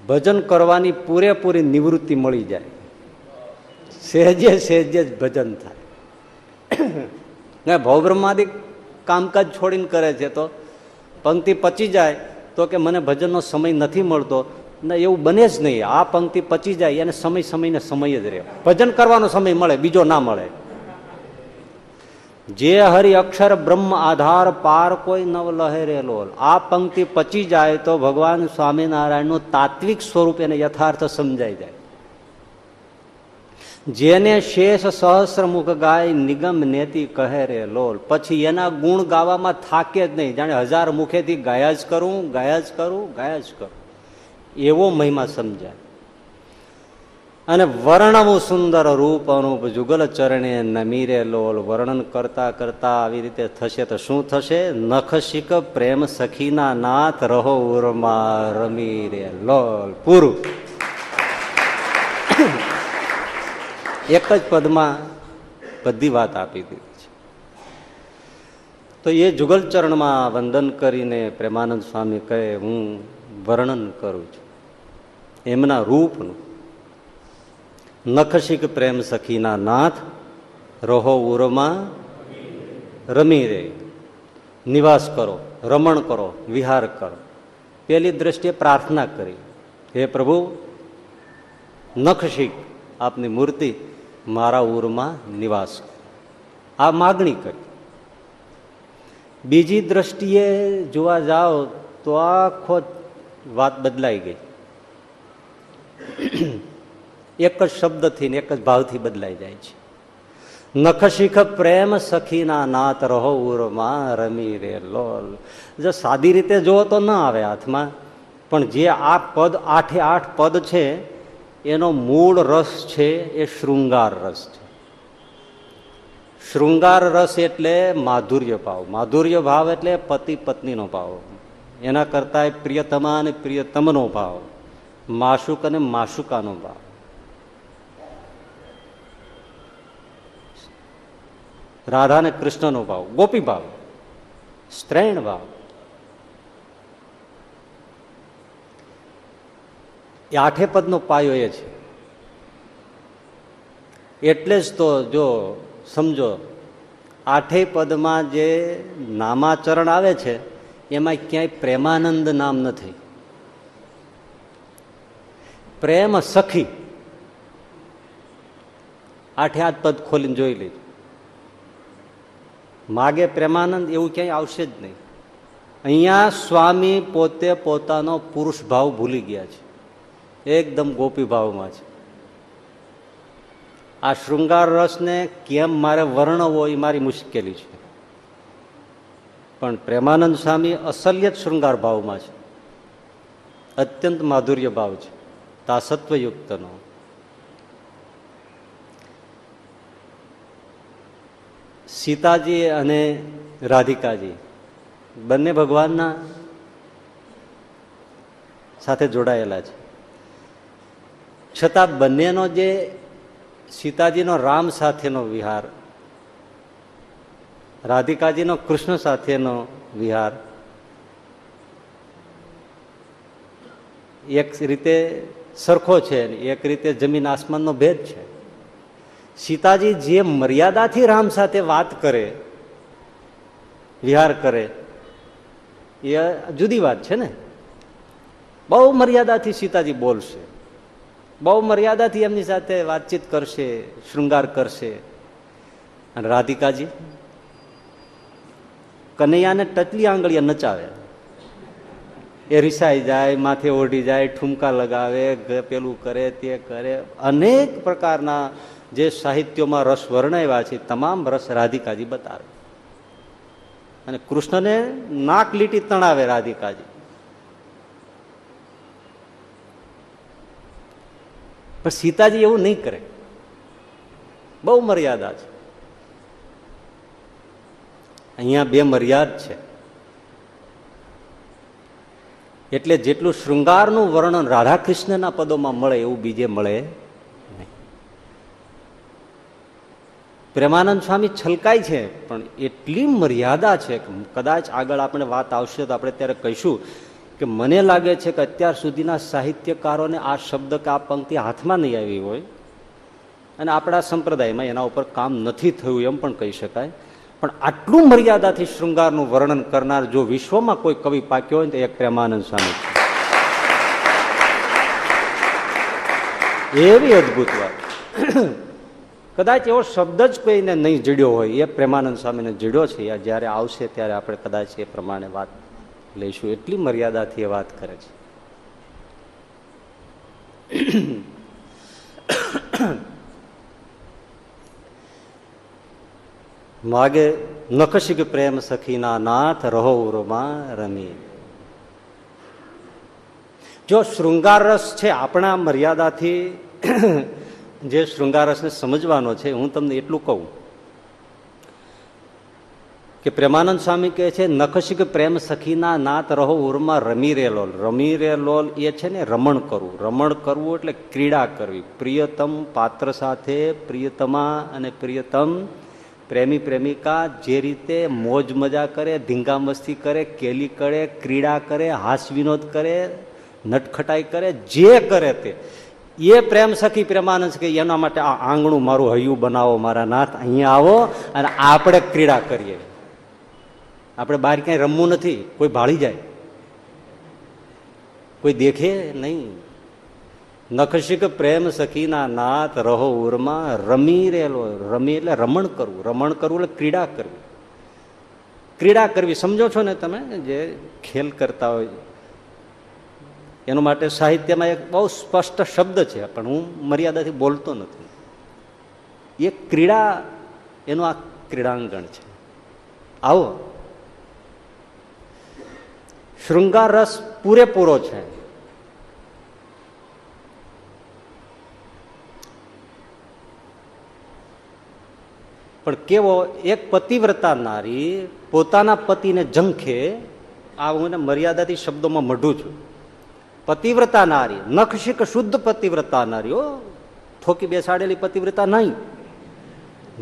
ભજન કરવાની પૂરેપૂરી નિવૃત્તિ મળી જાય. સહેજે સહેજે જ ભજન થાય. ને ભવબ્રહ્માદિક કામકાજ છોડીને કરે છે તો પંક્તિ પચી જાય તો કે મને ભજનનો સમય નથી મળતો. ને એવું બને જ નહીં. આ પંક્તિ પચી જાય, એને સમય સમયને સમય જ રહે. ભજન કરવાનો સમય મળે, બીજો ના મળે. જે હરિ અક્ષર બ્રહ્મ આધાર પાર કોઈ નવ લહેરેલો આ પંક્તિ પચી જાય તો ભગવાન સ્વામિનારાયણનું તાત્વિક સ્વરૂપ એને યથાર્થ સમજાઈ જાય. જેને શેષ સહસ્રમુખ ગાય નિગમ નેતી કહે રે લોલ પછી એના ગુણ ગાવામાં થાકે જ નહીં. જાણે હજાર મુખેથી ગાયા જ કરું, ગાયા જ કરું, ગાયા જ કરું. એવો મહિમા સમજાય. અને વર્ણવું સુંદર રૂપ અનુપ જુગલ ચરણે નમીરે લોલ વર્ણન કરતા કરતા આવી રીતે થશે તો શું થશે? નખશિક પ્રેમ સખીના નાથ રહો ઉરમા રમી રે લોલ. પૂરું. એક જ પદમાં બધી વાત આપી દીધી છે. તો એ જુગલ ચરણમાં વંદન કરીને પ્રેમાનંદ સ્વામી કહે, હું વર્ણન કરું છું. એમના રૂપનું નખશિક પ્રેમ સખીના નાથ, રહો ઉરમાં રમી રે નિવાસ કરો, રમણ કરો, વિહાર કરો. પેલી દ્રષ્ટિએ પ્રાર્થના કરી. હે પ્રભુ, નખશિક આપની મૂર્તિ મારા ઉરમાં નિવાસ આ માગણી કરી. બીજી દ્રષ્ટિએ જોવા જાઓ તો આખો વાત બદલાઈ ગઈ. એક જ શબ્દથી ને એક જ ભાવથી બદલાઈ જાય છે. નખશીખ પ્રેમ સખીના નાત રહો ઉરમાં રમી રે લોલ. જો સાદી રીતે જુઓ તો ના આવે હાથમાં, પણ જે આ પદ આઠે આઠ પદ છે, એનો મૂળ રસ છે, એ શૃંગાર રસ છે. શૃંગાર રસ એટલે માધુર્ય ભાવ. માધુર્ય ભાવ એટલે પતિ પત્નીનો ભાવ. એના કરતા પ્રિયતમા અને પ્રિયતમનો ભાવ. માશુક અને માશુકાનો ભાવ. રાધા અને કૃષ્ણનો ભાવ, ગોપી ભાવ, સ્ત્રૈણ ભાવ. એ આઠે પદનો પાયો એ છે. એટલે જ તો જો સમજો આઠેય પદમાં જે નામાચરણ આવે છે, એમાં ક્યાંય પ્રેમાનંદ નામ નથી. પ્રેમ સખી. આઠે આઠ પદ ખોલીને જોઈ લીધું માગે પ્રેમાનંદ એવું ક્યાંય આવશે જ નહીં. અહીંયા સ્વામી પોતે પોતાનો પુરુષ ભાવ ભૂલી ગયા છે. એકદમ ગોપી ભાવમાં છે. આ શૃંગાર રસને કેમ મારે વર્ણવો એ મારી મુશ્કેલી છે. પણ પ્રેમાનંદ સ્વામી અસલ્ય શૃંગાર ભાવમાં છે. અત્યંત માધુર્ય ભાવ છે. તાસત્વયુક્તનો. સીતાજી અને રાધિકાજી, બંને ભગવાનના સાથે જોડાયેલા છે. છતાં બંનેનો જે સીતાજીનો રામ સાથેનો વિહાર, રાધિકાજીનો કૃષ્ણ સાથેનો વિહાર, એક રીતે સરખો છે એક રીતે જમીન આસમાનનો ભેદ છે. સીતાજી જે મર્યાદાથી રામ સાથે વાત કરે, વિહાર કરે, એ જુદી વાત છે ને? બહુ મર્યાદાથી સીતાજી બોલશે, બહુ મર્યાદાથી એમની સાથે વાતચીત કરશે, શૃંગાર કરશે. અને રાધિકાજી, કનૈયાને ટચલી આંગળીયા નચાવે. એ રિસાઈ જાય, માથે ઓઢી જાય, ઠુમકા લગાવે પેલું કરે, તે કરે, અનેક પ્રકારના જે સાહિત્યોમાં રસ વર્ણવ્યા છે, તમામ રસ રાધિકાજી બતાવે. અને કૃષ્ણને નાક લીટી તણાવે રાધિકાજી. પણ સીતાજી એવું નહીં કરે. બહુ મર્યાદા છે. અહીંયા બે મર્યાદ છે. એટલે જેટલું શૃંગારનું વર્ણન રાધાકૃષ્ણના પદોમાં મળે એવું બીજે મળે પ્રેમાનંદ સ્વામી છલકાય છે, પણ એટલી મર્યાદા છે કે કદાચ આગળ આપણે વાત આવશે તો આપણે ત્યારે કહીશું કે મને લાગે છે કે અત્યાર સુધીના સાહિત્યકારોને આ શબ્દ કે આ પંક્તિ હાથમાં નહીં આવી હોય. અને આપણા સંપ્રદાયમાં એના ઉપર કામ નથી થયું એમ પણ કહી શકાય. પણ આટલું મર્યાદાથી શૃંગારનું વર્ણન કરનાર જો વિશ્વમાં કોઈ કવિ પાક્યો હોય તો એક પ્રેમાનંદ સ્વામી છે. એવી અદભુત વાત. કદાચ એવો શબ્દ જ કોઈને નહીં જડ્યો હોય, એ પ્રેમાનંદ સ્વામીને જડ્યો છે જ્યારે આવશે ત્યારે આપણે કદાચ એ પ્રમાણે વાત લઈશું. એટલી મર્યાદાથી એ વાત કરે છે. માગે નખશિક પ્રેમ સખીના નાથ રહો રોમાં રમી. જો શૃંગાર રસ છે આપણા મર્યાદાથી જે શૃંગારસને સમજવાનો છે, હું તમને એટલું કહું. કે પ્રેમાનંદ સ્વામી કહે છે, નખશિક પ્રેમ સખીના નાત રહો ઉરમાં રમી રેલોલ. રમી રેલોલ એ છે ને રમણ કરવું. રમણ કરવું એટલે ક્રીડા કરવી. પ્રિયતમ પાત્ર સાથે પ્રિયતમા અને પ્રિયતમ પ્રેમી પ્રેમિકા જે રીતે મોજ મજા કરે, ધીંગા મસ્તી કરે, કેલી કરે, ક્રીડા કરે, હાસ વિનોદ કરે, નટખટાઈ કરે, જે કરે તે. એ પ્રેમ સખી પ્રેમાનંદ કે એના માટે આ આંગણું મારું હૈયું બનાવો, મારા નાથ, અહીંયા આવો અને આપણે ક્રીડા કરીએ. આપણે બહાર ક્યાંય રમવું નથી, કોઈ ભાળી જાય. કોઈ દેખે નહીં. નખશિક પ્રેમ સખીના નાથ રહો ઉરમાં, રમી રહેલો, રમી એટલે રમણ કરવું રમણ કરવું એટલે ક્રીડા કરવી. ક્રીડા કરવી, સમજો છો ને તમે, જે ખેલ કરતા હોય એના માટે સાહિત્યમાં એક બહુ સ્પષ્ટ શબ્દ છે, પણ હું મર્યાદાથી બોલતો નથી. એ ક્રીડા, એનું આ ક્રીડાંગણ છે. આવો. શૃંગાર રસ પૂરેપૂરો છે. પણ કેવો એક પતિવ્રતા નારી પોતાના પતિને ઝંખે આ હું એને મર્યાદાથી શબ્દોમાં મઢું છું. પતિવ્રતા નારી, નખશિક શુદ્ધ પતિવ્રતા નારી ઓ ઠોકી બેસાડેલી પતિવ્રતા નહીં.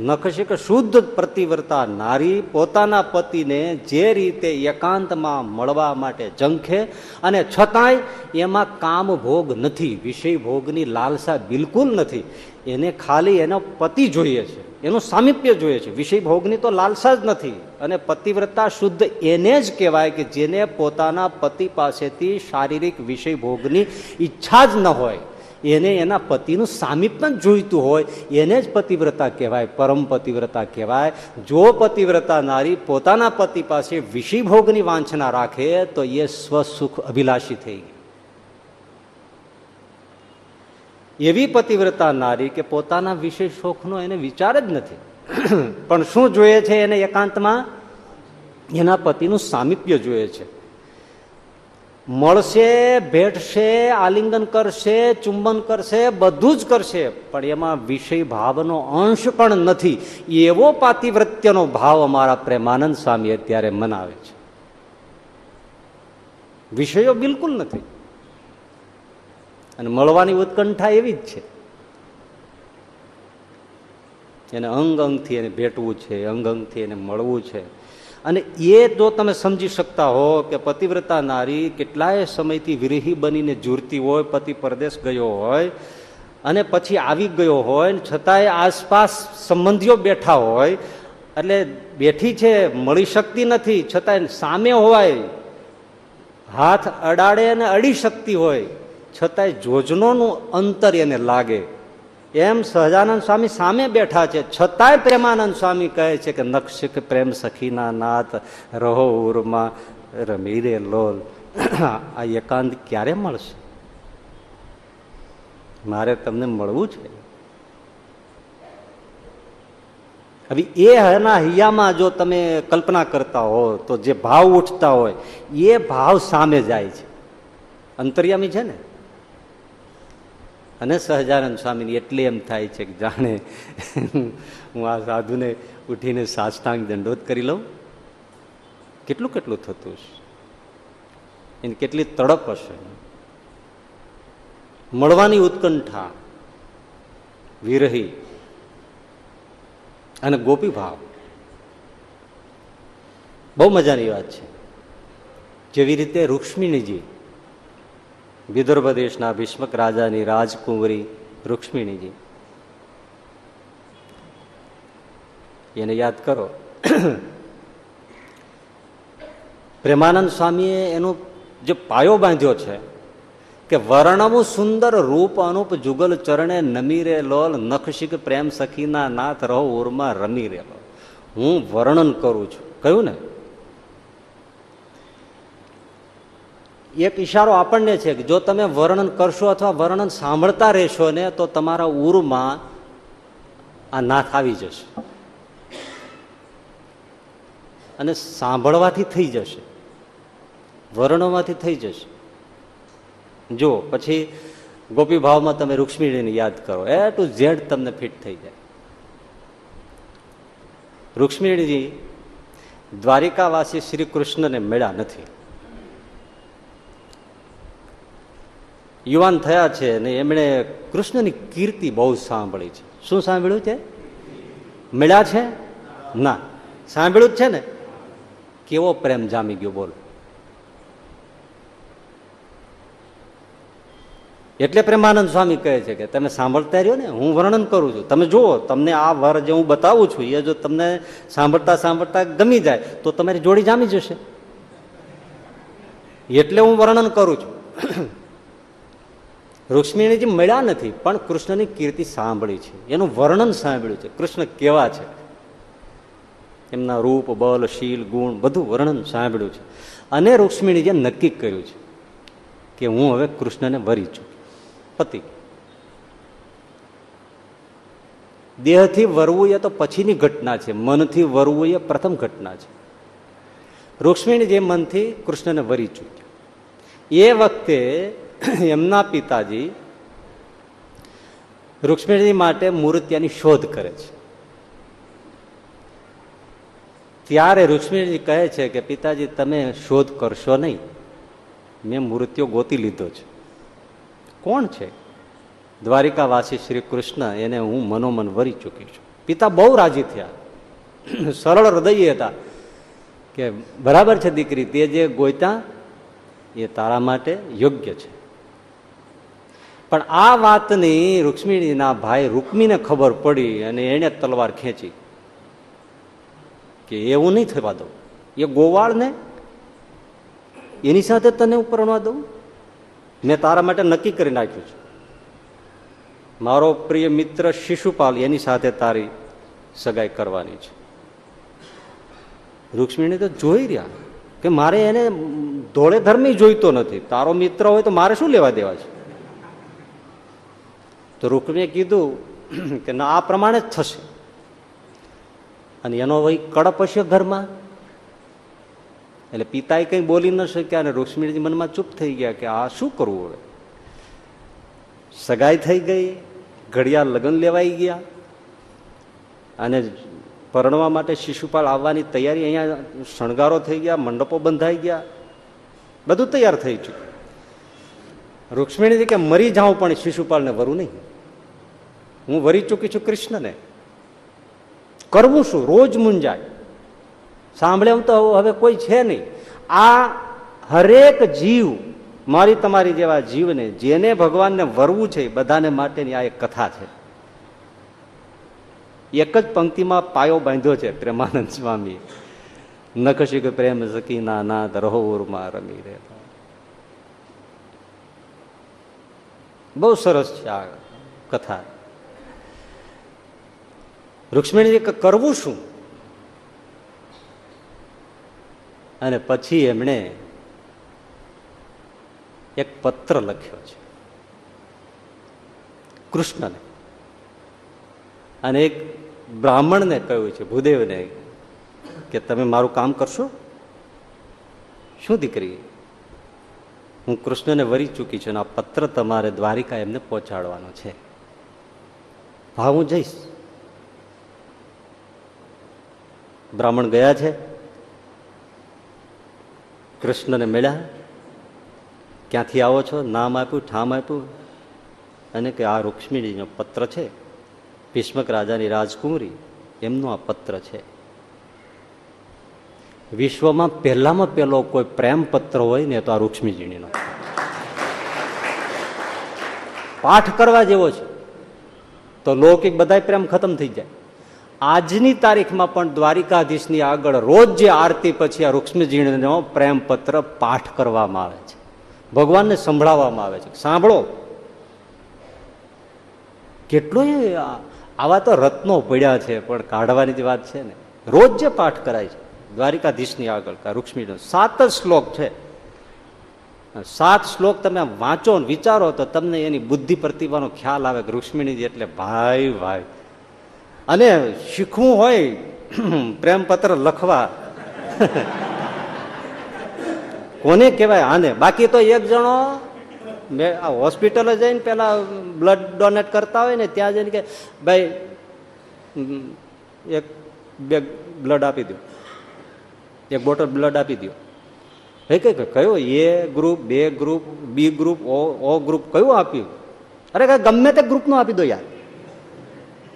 નખશિક શુદ્ધ પતિવ્રતા નારી પોતાના પતિને જે રીતે એકાંતમાં મળવા માટે ઝંખે અને છતાંય એમાં કામ ભોગ નથી, વિષય ભોગની લાલસા બિલકુલ નથી. એને ખાલી એનો પતિ જોઈએ છે. એનું સામીપ્ય જોઈએ છે. વિષય ભોગની તો લાલસા જ નથી. અને પતિવ્રતા શુદ્ધ એને જ કહેવાય કે જેને પોતાના પતિ પાસેથી શારીરિક વિષય ભોગની ઈચ્છા જ ન હોય. એને એના પતિનું સામીપ્ય જ જોઈતું હોય. એને જ પતિવ્રતા કહેવાય, પરમ પતિવ્રતા કહેવાય. જો પતિવ્રતા નારી પોતાના પતિ પાસે વિષય ભોગની વાંછના રાખે, તો એ સ્વસુખ અભિલાષી થઈ ગઈ. એવી પતિવ્રતા નારી કે પોતાના વિષય શોખનો એને વિચાર જ નથી. પણ શું જોઈએ છે એને એકાંતમાં? એના પતિનું સામીપ્ય જોઈએ છે. મળશે, ભેટશે, આલિંગન કરશે, ચુંબન કરશે, બધું જ કરશે, પણ એમાં વિષય ભાવનો અંશ પણ નથી. એવો પાતિવ્રત્યનો ભાવ અમારા પ્રેમાનંદ સ્વામી અત્યારે મનાવે છે. વિષયો બિલકુલ નથી. અને મળવાની ઉત્કંઠા એવી જ છે. એને અંગ અંગથી એને ભેટવું છે અંગ અંગથી એને મળવું છે. અને એ જો તમે સમજી શકતા હો કે પતિવ્રતા નારી કેટલાય સમયથી વિરહી બનીને જુરતી હોય, પતિ પરદેશ ગયો હોય, અને પછી આવી ગયો હોય છતાંય આસપાસ સંબંધીઓ બેઠા હોય, એટલે બેઠી છે, મળી શકતી નથી, છતાંય સામે હોય, હાથ અડાડે અને અડી શકતી હોય. છતાંય જોજનોનું અંતર એને લાગે. એમ સહજાનંદ સ્વામી સામે બેઠા છે. છતાંય પ્રેમાનંદ સ્વામી કહે છે કે નક્ષિક પ્રેમ સખીના નાથ, રહો ઉરમાં રમી રે લોલ. આ એકાંત ક્યારે મળશે? મારે તમને મળવું છે. હવે એ એના હૈયામાં જો તમે કલ્પના કરતા હો, તો જે ભાવ ઉઠતા હોય, એ ભાવ સામે જાય છે. અંતર્યામી છે ને? અને સહજાનંદ સ્વામીની એટલે એમ થાય છે કે જાણે હું આ સાધુને ઉઠીને સાષ્ટાંગ દંડોત કરી લઉં. કેટલું કેટલું થતું હશે? એની કેટલી તડપ હશે? મળવાની ઉત્કંઠા, વિરહી અને ગોપી ભાવ. બહુ મજાની વાત છે. જેવી રીતે રૂક્ષ્મિણીજી વિદર્ભ દેશના ભીષ્મક રાજાની રાજકુંવરી રૂક્ષ્મિણીજી. એને યાદ કરો. પ્રેમાનંદ સ્વામીએ એનો જે પાયો બાંધ્યો છે કે વર્ણવું સુંદર રૂપ અનુપ જુગલ ચરણે નમી રે લોલ, નખશિક પ્રેમ સખીના નાથ રહો ઉરમાં રમી રેલો હું વર્ણન કરું છું. કહ્યું ને? એક ઈશારો આપણને છે કે જો તમે વર્ણન કરશો અથવા વર્ણન સાંભળતા રહેશો ને, તો તમારા ઉરમાં આ નાથ આવી જશે. અને સાંભળવાથી થઈ જશે. વર્ણોમાંથી થઈ જશે. જો, પછી ગોપી ભાવમાં તમે રૂક્ષ્મીણીને યાદ કરો. એ ટુ ઝેડ તમને ફિટ થઈ જાય. રૂક્ષ્મીણીજી દ્વારિકાવાસી શ્રી કૃષ્ણને મળ્યા નથી. યુવાન થયા છે ને એમણે કૃષ્ણની કીર્તિ બહુ સાંભળી છે. શું સાંભળ્યું છે મળ્યા છે? ના. સાંભળ્યું જ છે ને? કેવો પ્રેમ જામી ગયો, બોલો. એટલે પ્રેમાનંદ સ્વામી કહે છે કે તમે સાંભળતા રહ્યો ને, હું વર્ણન કરું છું. તમે જુઓ, તમને આ વર જે હું બતાવું છું, એ જો તમને સાંભળતા સાંભળતા ગમી જાય, તો તમારી જોડી જામી જશે. એટલે હું વર્ણન કરું છું. રૂક્ષ્મીણીજી મળ્યા નથી, પણ કૃષ્ણની કીર્તિ સાંભળી છે. એનું વર્ણન સાંભળ્યું છે. કૃષ્ણ કેવા છે? એમના રૂપ બલ શીલ, ગુણ બધું વર્ણન સાંભળ્યું છે. અને રૂક્ષ્મીણીજીએ નક્કી કર્યું છે કે હું હવે કૃષ્ણને વરી છું. પતિ. દેહથી વરવું એ તો પછીની ઘટના છે. મનથી વરવું એ પ્રથમ ઘટના છે. રુક્ષ્મિણી જે મનથી કૃષ્ણને વરી ચૂક્યા. એ વખતે એમના પિતાજી રૂક્ષ્મીજી માટે મૂર્ત્યાની શોધ કરે છે. ત્યારે રૂક્ષ્મીજી કહે છે કે, પિતાજી, તમે શોધ કરશો નહીં. મેં મૂર્તિઓ ગોતી લીધો છે. કોણ છે? દ્વારિકાવાસી શ્રી કૃષ્ણ એને હું મનોમન વરી ચૂકી છું. પિતા બહુ રાજી થયા. સરળ હૃદય હતા કે, બરાબર છે દીકરી, તે જે ગોયતા, એ તારા માટે યોગ્ય છે. પણ આ વાતની રૂક્ષ્મીના ભાઈ રૂકમીને ખબર પડી અને એને તલવાર ખેંચી કે એવું નહીં થવા દઉં. એ ગોવાળને એની સાથે તને ઉપરણવા દઉં? મેં તારા માટે નક્કી કરી નાખ્યું છે. મારો પ્રિય મિત્ર શિશુપાલ એની સાથે તારી સગાઈ કરવાની છે. રૂક્ષ્મીને તો જોઈ રહ્યા કે મારે એને ધોળે ધર્મી જોઈતો નથી. તારો મિત્ર હોય તો મારે શું લેવા દેવા છે? તો રૂક્મીએ કીધું કે ના, આ પ્રમાણે જ થશે. અને એનો વહી કડપ હશે ઘરમાં. એટલે પિતાએ કંઈ બોલી ન શક્યા અને રૂક્ષ્મીજી મનમાં ચૂપ થઈ ગયા કે આ શું કરવું હવે? સગાઈ થઈ ગઈ, ઘડિયાળ લગ્ન લેવાઈ ગયા અને પરણવા માટે શિશુપાલ આવવાની તૈયારી અહીંયા શણગારો થઈ ગયા, મંડપો બંધાઈ ગયા. બધું તૈયાર થઈ ચૂક્યું. રૂક્ષ્મીણીજી કે મરી જાઉં પણ શિશુપાલને વરું નહીં. હું વરી ચૂકી છું કૃષ્ણને. કરવું શું? રોજ મુંજાય સાંભળે તો હવે કોઈ છે નહીં. આ હરેક જીવ, મારી તમારી જેવા જીવને, જેને ભગવાનને વરવું છે બધાને માટેની આ એક કથા છે. એક જ પંક્તિમાં પાયો બાંધ્યો છે પ્રેમાનંદ સ્વામી નખશી કે પ્રેમ સકીના ના દરહોરમાં રમી રે બહુ સરસ છે આ કથા. રૂક્ષ્મણીજી કરવું શું? અને પછી એમણે એક પત્ર લખ્યો છે. કૃષ્ણને. અને એક બ્રાહ્મણને કહ્યું છે, ભૂદેવને, કે તમે મારું કામ કરશો? શું દીકરી? હું કૃષ્ણને વરી ચૂકી છું અને આ પત્ર તમારે દ્વારિકા એમને પહોંચાડવાનો છે. હા હું જઈશ. બ્રાહ્મણ ગયા છે? કૃષ્ણને મળ્યા. ક્યાંથી આવો છો? નામ આપ્યું, ઠામ આપ્યું? અને કે આ રૂક્ષ્મીજીનો પત્ર છે? ભીષ્મક રાજાની રાજકુમારી એમનો આ પત્ર છે. વિશ્વમાં પહેલામાં પહેલો કોઈ પ્રેમ પત્ર હોય ને તો આ રૂક્ષ્મીજીનો. પાઠ કરવા જેવો છે. તો લૌકિક બધા પ્રેમ ખતમ થઈ જાય. આજની તારીખમાં પણ દ્વારિકાધીશની આગળ રોજ જે આરતી પછી આ રૂક્ષ્મજીનો પ્રેમપત્ર પાઠ કરવામાં આવે છે. ભગવાનને સંભળાવવામાં આવે છે. સાંભળો. કેટલો આવા તો રત્નો પડ્યા છે, પણ કાઢવાની જ વાત છે ને. રોજ જે પાઠ કરાય છે, દ્વારિકાધીશની આગળ રૂક્ષ્મીનો. સાત જ શ્લોક છે. સાત શ્લોક તમે વાંચો ને વિચારો તો તમને એની બુદ્ધિ પ્રતિભાનો ખ્યાલ આવે કે રૂક્ષ્મીણી એટલે ભાઈ ભાઈ. અને શીખવું હોય, પ્રેમપત્ર લખવા. કોને કહેવાય આને? બાકી તો એક જણો, મેં આ હોસ્પિટલે જઈને પેલા બ્લડ ડોનેટ કરતા હોય ને, ત્યાં જઈને કે, ભાઈ એક બે બ્લડ આપી દો એક બોટલ બ્લડ આપી દો હે કઈ કયો? એ ગ્રુપ, બે group, B group, O group કયું આપ્યું? અરે કઈ ગમે તે ગ્રુપનું આપી દો યાર.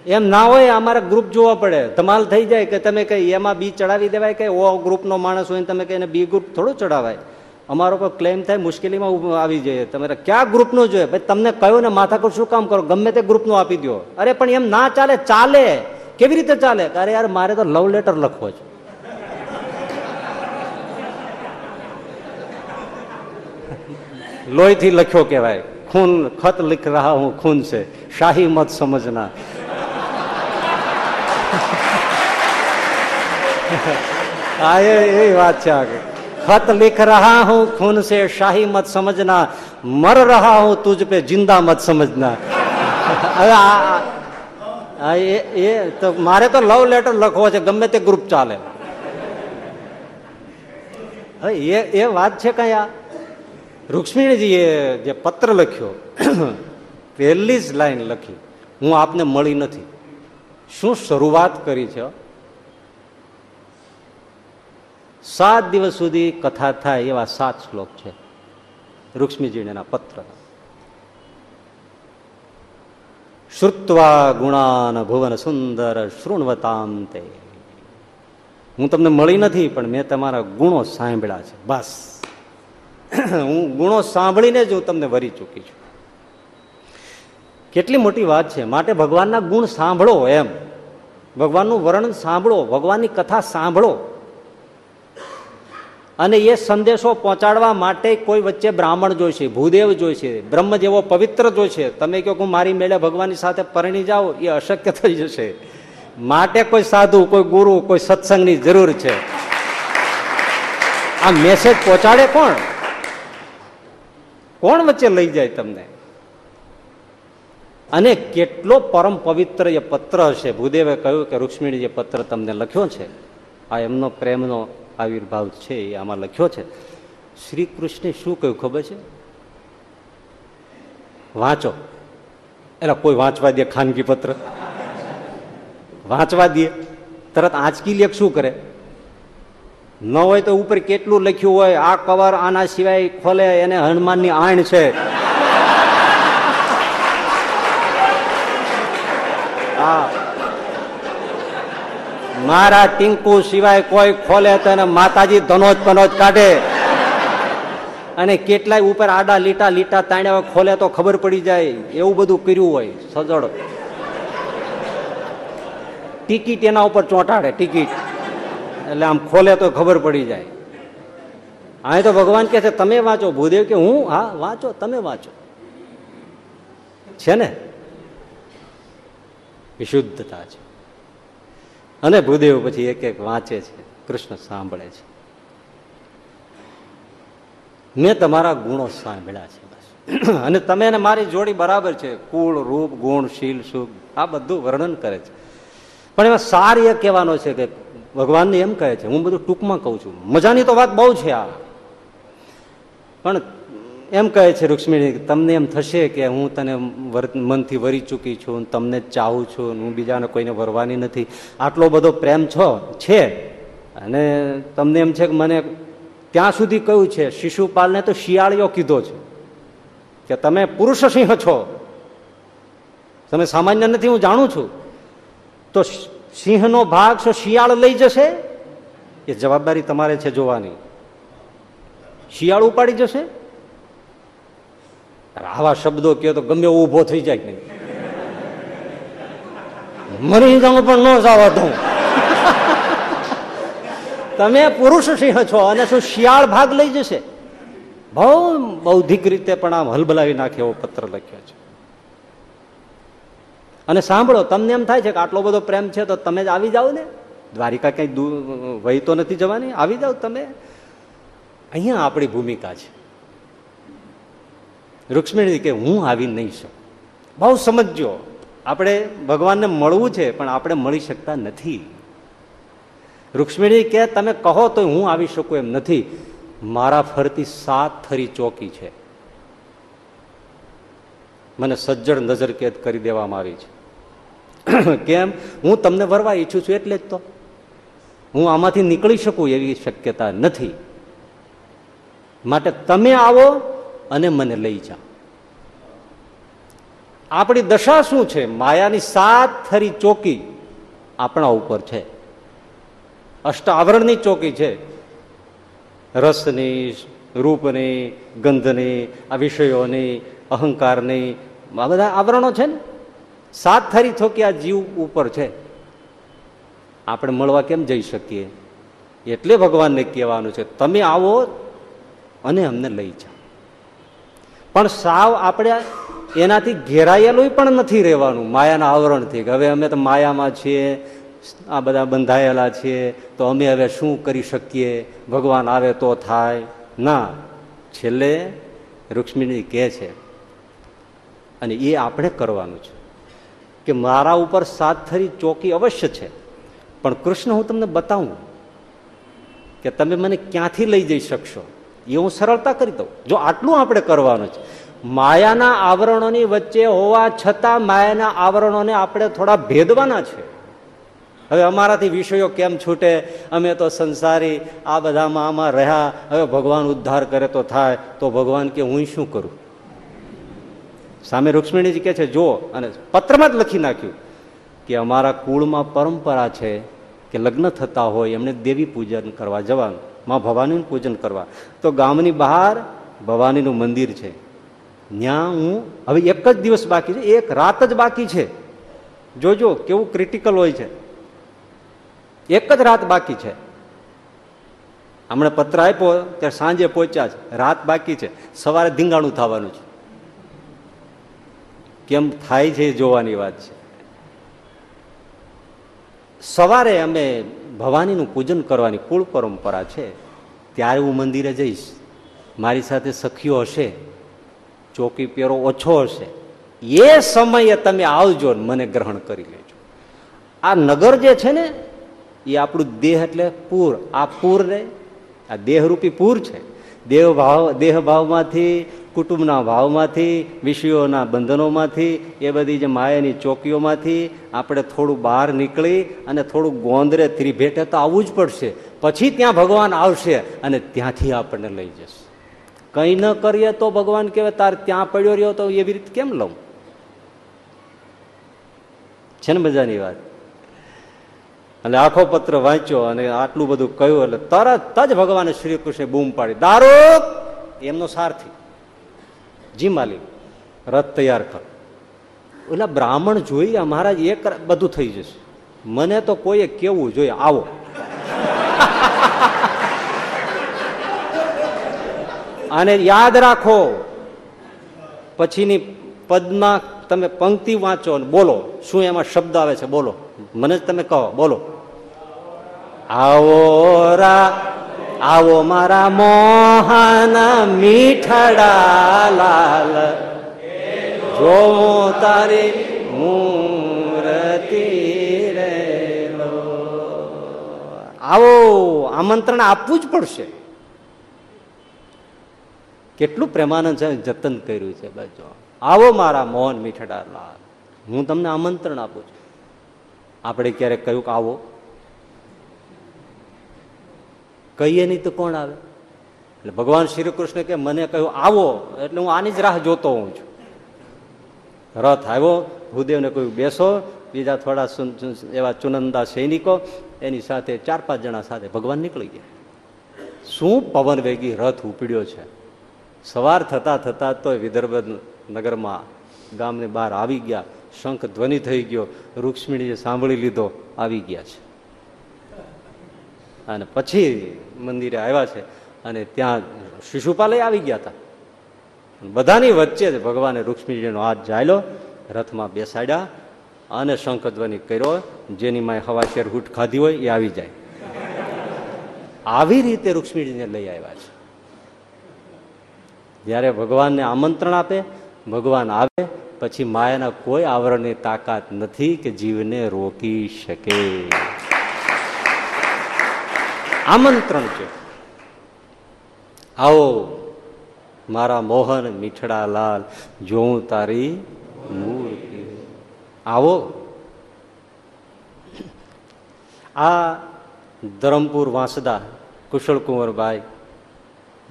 એમ ના હોય અમારે ગ્રુપ જોવા પડે. ધમાલ થઈ જાય કે તમે કઈ એમાં બી ચડાવી દેવાય કે ઓ ગ્રુપનો માણસ હોય તમે કહીને બી ગ્રુપ થોડું ચડાવાય. અમારો કોઈ ક્લેમ થાય મુશ્કેલીમાં આવી જઈએ તમારે ક્યાં ગ્રુપનું જોઈએ? ભાઈ, તમને કહ્યું ને માથાકૂટ શું કામ કરો? ગમે તે ગ્રુપનું આપી દો. અરે, પણ એમ ના ચાલે ચાલે. કેવી રીતે ચાલે? અરે, યાર, મારે તો લવ લેટર લખવો છે. લોહીથી લખ્યો કહેવાય. ખૂન, ખત લખ રહા હું, ખૂન છે. શાહી મત સમજના આ એ વાત છે આગળ खत लिख रहा हूं खून से शाही मत समझना मर रहा हूं तुझ पे जिंदा मत समझना હવે આ એ તો મારે તો લવ લેટર લખવો છે ગમે તે ગ્રુપ ચાલે હવે એ એ વાત છે કઈ આ રૂક્ષ્મીણીજીએ જે પત્ર લખ્યો પહેલી જ લાઈન લખી હું આપને મળી નથી શું શરૂઆત કરી છે? સાત દિવસ સુધી કથા થાય એવા સાત શ્લોક છે. રૂક્ષ્મીજીના પત્ર. શ્રુત્વા ગુણાન ભુવન સુંદર શૃણવતાંતે હું તમને મળી નથી, પણ મેં તમારા ગુણો સાંભળ્યા છે. બસ. હું ગુણો સાંભળીને જ હું તમને વરી ચૂકી છું. કેટલી મોટી વાત છે. માટે ભગવાનના ગુણ સાંભળો એમ. ભગવાનનું વર્ણન સાંભળો, ભગવાનની કથા સાંભળો. અને એ સંદેશો પહોંચાડવા માટે કોઈ વચ્ચે બ્રાહ્મણ જોઈશે, ભૂદેવ જોઈશે, બ્રહ્મ જેવો પવિત્ર જોઈશે. તમે કહો હું મારી મેળે ભગવાનની સાથે પરણી જાઓ એ અશક્ય થઈ જશે. માટે કોઈ સાધુ, કોઈ ગુરુ, કોઈ સત્સંગની જરૂર છે. આ મેસેજ પહોંચાડે કોણ? કોણ વચ્ચે લઈ જાય તમને? અને કેટલો પરમ પવિત્ર એ પત્ર હશે? ભૂદેવે કહ્યું કે રૂક્ષ્મીણી જે પત્ર તમને લખ્યો છે, આ એમનો પ્રેમનો આવિર્ભાવ છે, એ આમાં લખ્યો છે. શ્રી કૃષ્ણે શું કહ્યું ખબર છે? વાંચો. એટલે કોઈ વાંચવા દે ખાનગી પત્ર? વાંચવા દે. તરત આંચકી લેખ શું કરે? ન હોય તો ઉપર કેટલું લખ્યું હોય? આ કવર આના સિવાય ખોલે, એને હનુમાનની આણ છે. મારા ટીંકુ સિવાય કોઈ ખોલે તો એને માતાજી ધનોજ પનોજ કાઢે. અને કેટલાય ઉપર આડા લીટા લીટા તાણ્યા ખોલે તો ખબર પડી જાય. એવું બધું કર્યું હોય, સજડ. ટિકિટ એના ઉપર ચોંટાડે, ટિકિટ. એટલે આમ ખોલે તો ખબર પડી જાય. અહીં તો ભગવાન કે છે, તમે વાંચો. ભૂદેવ કે, હું? હા, વાંચો, તમે વાંચો. છે ને? વિશુદ્ધતા છે. અને ભૂદેવ પછી એક એક વાંચે છે, કૃષ્ણ સાંભળે છે. મેં તમારા ગુણો સાંભળ્યા છે બસ. અને તમે મારી જોડી બરાબર છે, કુળ, રૂપ, ગુણ, શીલ, સુખ, આ બધું વર્ણન કરે છે. પણ એમાં સાર એ કહેવાનો છે કે ભગવાનને એમ કહે છે, હું બધું ટૂંકમાં કહું છું. મજાની તો વાત બહુ છે આ. પણ એમ કહે છે રૂક્ષ્મીણી, તમને એમ થશે કે હું તને મનથી વરી ચૂકી છું તમને જ ચાહું છું હું બીજાને કોઈને વરવાની નથી. આટલો બધો પ્રેમ છો, છે? અને તમને એમ છે કે મને ત્યાં સુધી કયું છે, શિશુપાલને તો શિયાળીઓ કીધો છે, કે તમે પુરુષ સિંહ છો. તમે સામાન્ય નથી, હું જાણું છું. તો સિંહનો ભાગ શું શિયાળ લઈ જશે? એ જવાબદારી તમારે છે જોવાની. શિયાળ ઉપાડી જશે? આવા શબ્દો કહો તો ગમે ઊભો થઈ જાય નહીં. મરી જાઉં પણ ન જવા દઉં તમે પુરુષ સિંહ છો અને શું શિયાળ ભાગ લઈ જશે? બહુ બૌદ્ધિક રીતે પણ આમ હલબલાવી નાખે એવો પત્ર લખ્યો છે. અને સાંભળો, તમને એમ થાય છે કે આટલો બધો પ્રેમ છે તો તમે જ આવી જાઓ ને? દ્વારિકા કંઈ દૂર વહી તો નથી જવાની? આવી જાઓ તમે? અહીંયા આપણી ભૂમિકા છે. રૂક્ષ્મણી કે હું આવી નહીં શકું. બહુ સમજજો, આપણે ભગવાનને મળવું છે, પણ આપણે મળી શકતા નથી. રૂક્ષ્મણી કે, તમે કહો તો હું આવી શકું એમ નથી. મારા ફરતી સાત થરી ચોકી છે. મને સજ્જડ નજર કેદ કરી દેવામાં આવી છે. કેમ? હું તમને વરવા ઈચ્છું છું એટલે જ તો. હું આમાંથી નીકળી શકું એવી શક્યતા નથી. માટે તમે આવો અને મને લઈ જાઓ આપણી દશા શું છે? માયાની સાત થરી ચોકી આપણા ઉપર છે. અષ્ટાવરણની ચોકી છે. રસની, રૂપની, ગંધની, આ વિષયોની, અહંકારની, આ બધા આવરણો છે ને? સાત થરી થોકી આ જીવ ઉપર છે. આપણે મળવા કેમ જઈ શકીએ? એટલે ભગવાનને કહેવાનું છે, તમે આવો અને અમને લઈ જાઓ પણ સાવ આપણે એનાથી ઘેરાયેલું પણ નથી રહેવાનું, માયાના આવરણથી હવે અમે તો માયામાં છીએ, આ બધા બંધાયેલા છીએ, તો અમે હવે શું કરી શકીએ? ભગવાન આવે તો થાય. ના, છેલ્લે રૂક્ષ્મીજી કહે છે, અને એ આપણે કરવાનું છે કે મારા ઉપર સાત થરી ચોકી અવશ્ય છે, પણ કૃષ્ણ હું તમને બતાવું કે તમે મને ક્યાંથી લઈ જઈ શકશો? એ હું સરળતા કરી દઉં. જો આટલું આપણે કરવાનું છે. માયાના આવરણોની વચ્ચે હોવા છતાં માયાના આવરણોને આપણે થોડા ભેદવાના છે. હવે અમારાથી વિષયો કેમ છૂટે? અમે તો સંસારી, આ બધામાં આમાં રહ્યા. હવે ભગવાન ઉદ્ધાર કરે તો થાય. તો ભગવાન કે હું શું કરું? સામે રૂક્ષ્મણીજી કે છે, જો. અને પત્રમાં જ લખી નાખ્યું કે અમારા કુળમાં પરંપરા છે કે લગ્ન થતા હોય, એમને દેવી પૂજન કરવા જવાનું. માં ભવાનીનું પૂજન કરવા. તો ગામની બહાર ભવાનીનું મંદિર છે. ત્યાં હું, હવે એક જ દિવસ બાકી છે, એક રાત જ બાકી છે. જોજો, કેવું ક્રિટિકલ હોય છે. એક જ રાત બાકી છે. હમણાં પત્ર આપ્યો ત્યારે સાંજે પહોંચ્યા છે. રાત બાકી છે. સવારે ધીંગાણું થવાનું છે. કેમ થાય છે જોવાની વાત છે. સવારે અમે ભવાનીનું પૂજન કરવાની કુળ પરંપરા છે. ત્યારે હું મંદિરે જઈશ. મારી સાથે સખીઓ હશે. ચોકી પેરો ઓછો હશે. એ સમયે તમે આવજો મને ગ્રહણ કરી લેજો. આ નગર જે છે ને, એ આપણું દેહ એટલે પૂર. આ પૂર ને, આ દેહરૂપી પૂર છે. દેહ ભાવ દેહ કુટુંબના ભાવમાંથી વિષયોના બંધનોમાંથી, એ બધી જે માયાની ચોકીઓમાંથી આપણે થોડું બહાર નીકળી અને થોડું ગોંદરે ત્રિભેટે તો આવવું જ પડશે. પછી ત્યાં ભગવાન આવશે અને ત્યાંથી આપણને લઈ જશે. કંઈ ન કરીએ તો ભગવાન કહેવાય, તાર ત્યાં પડ્યો રહ્યો તો એવી રીતે કેમ લઉં? છે ને મજાની વાત? એટલે આખો પત્ર વાંચ્યો અને આટલું બધું કહ્યું, એટલે તરત જ ભગવાને શ્રી કૃષ્ણે બૂમ પાડી. દારૂ એમનો સારથી. જી માલિક, રથ તૈયાર કર. ઓલા બ્રાહ્મણ જોઈએ મહારાજ એક બધું થઈ જશે. મને તો કોઈએ કેવું જોઈએ, આવો. અને યાદ રાખો, પછીની પદમાં તમે પંક્તિ વાંચો અને બોલો, શું એમાં શબ્દ આવે છે બોલો. મને જ તમે કહો, બોલો. આવો રા આવો મારા મોહન મીઠડા લાલ. જો તારી મૂર્તિ આવો, આમંત્રણ આપવું જ પડશે. કેટલું પ્રેમાનંદ જતન કર્યું છે બાજુ. આવો મારા મોહન મીઠડા લાલ. હું તમને આમંત્રણ આપું છું. આપણે ક્યારેક કહ્યું કે આવો. કહીએ નહીં તો કોણ આવે? એટલે ભગવાન શ્રી કૃષ્ણ કે મને કહ્યું, આવો. એટલે હું આની જ રાહ જોતો હોઉં છું. રથ આવ્યો, ભૂદેવને કહ્યું, બેસો. બીજા થોડા એવા ચુનંદા સૈનિકો એની સાથે ચાર પાંચ જણા સાથે ભગવાન નીકળી ગયા. શું પવન વેગી રથ ઉપડ્યો છે? સવાર થતા થતા તો વિદર્ભ નગરમાં ગામની બહાર આવી ગયા. શંખ ધ્વનિ થઈ ગયો. રૂક્ષ્મણીએ સાંભળી લીધો, આવી ગયા છે. અને પછી મંદિરે આવ્યા છે અને ત્યાં શિશુપાલય આવી ગયા હતા. બધાની વચ્ચે જ ભગવાને રૂક્ષ્મીજીનો હાથ જાયલો, રથમાં બેસાડ્યા અને શંખધ્વનિ કર્યો, જેની માય હવા શેર હૂટ ખાધી હોય એ આવી જાય. આવી રીતે રૂક્ષ્મીજીને લઈ આવ્યા છે. જ્યારે ભગવાનને આમંત્રણ આપે, ભગવાન આવે, પછી માયાના કોઈ આવરણની તાકાત નથી કે જીવને રોકી શકે. આમંત્રણ છે. આવો, મારા મોહન મીઠડા લાલ, જોઉં તારી મૂર્તિ. આવો. આ ધરમપુર વાંસદા કુશળ કુંવરભાઈ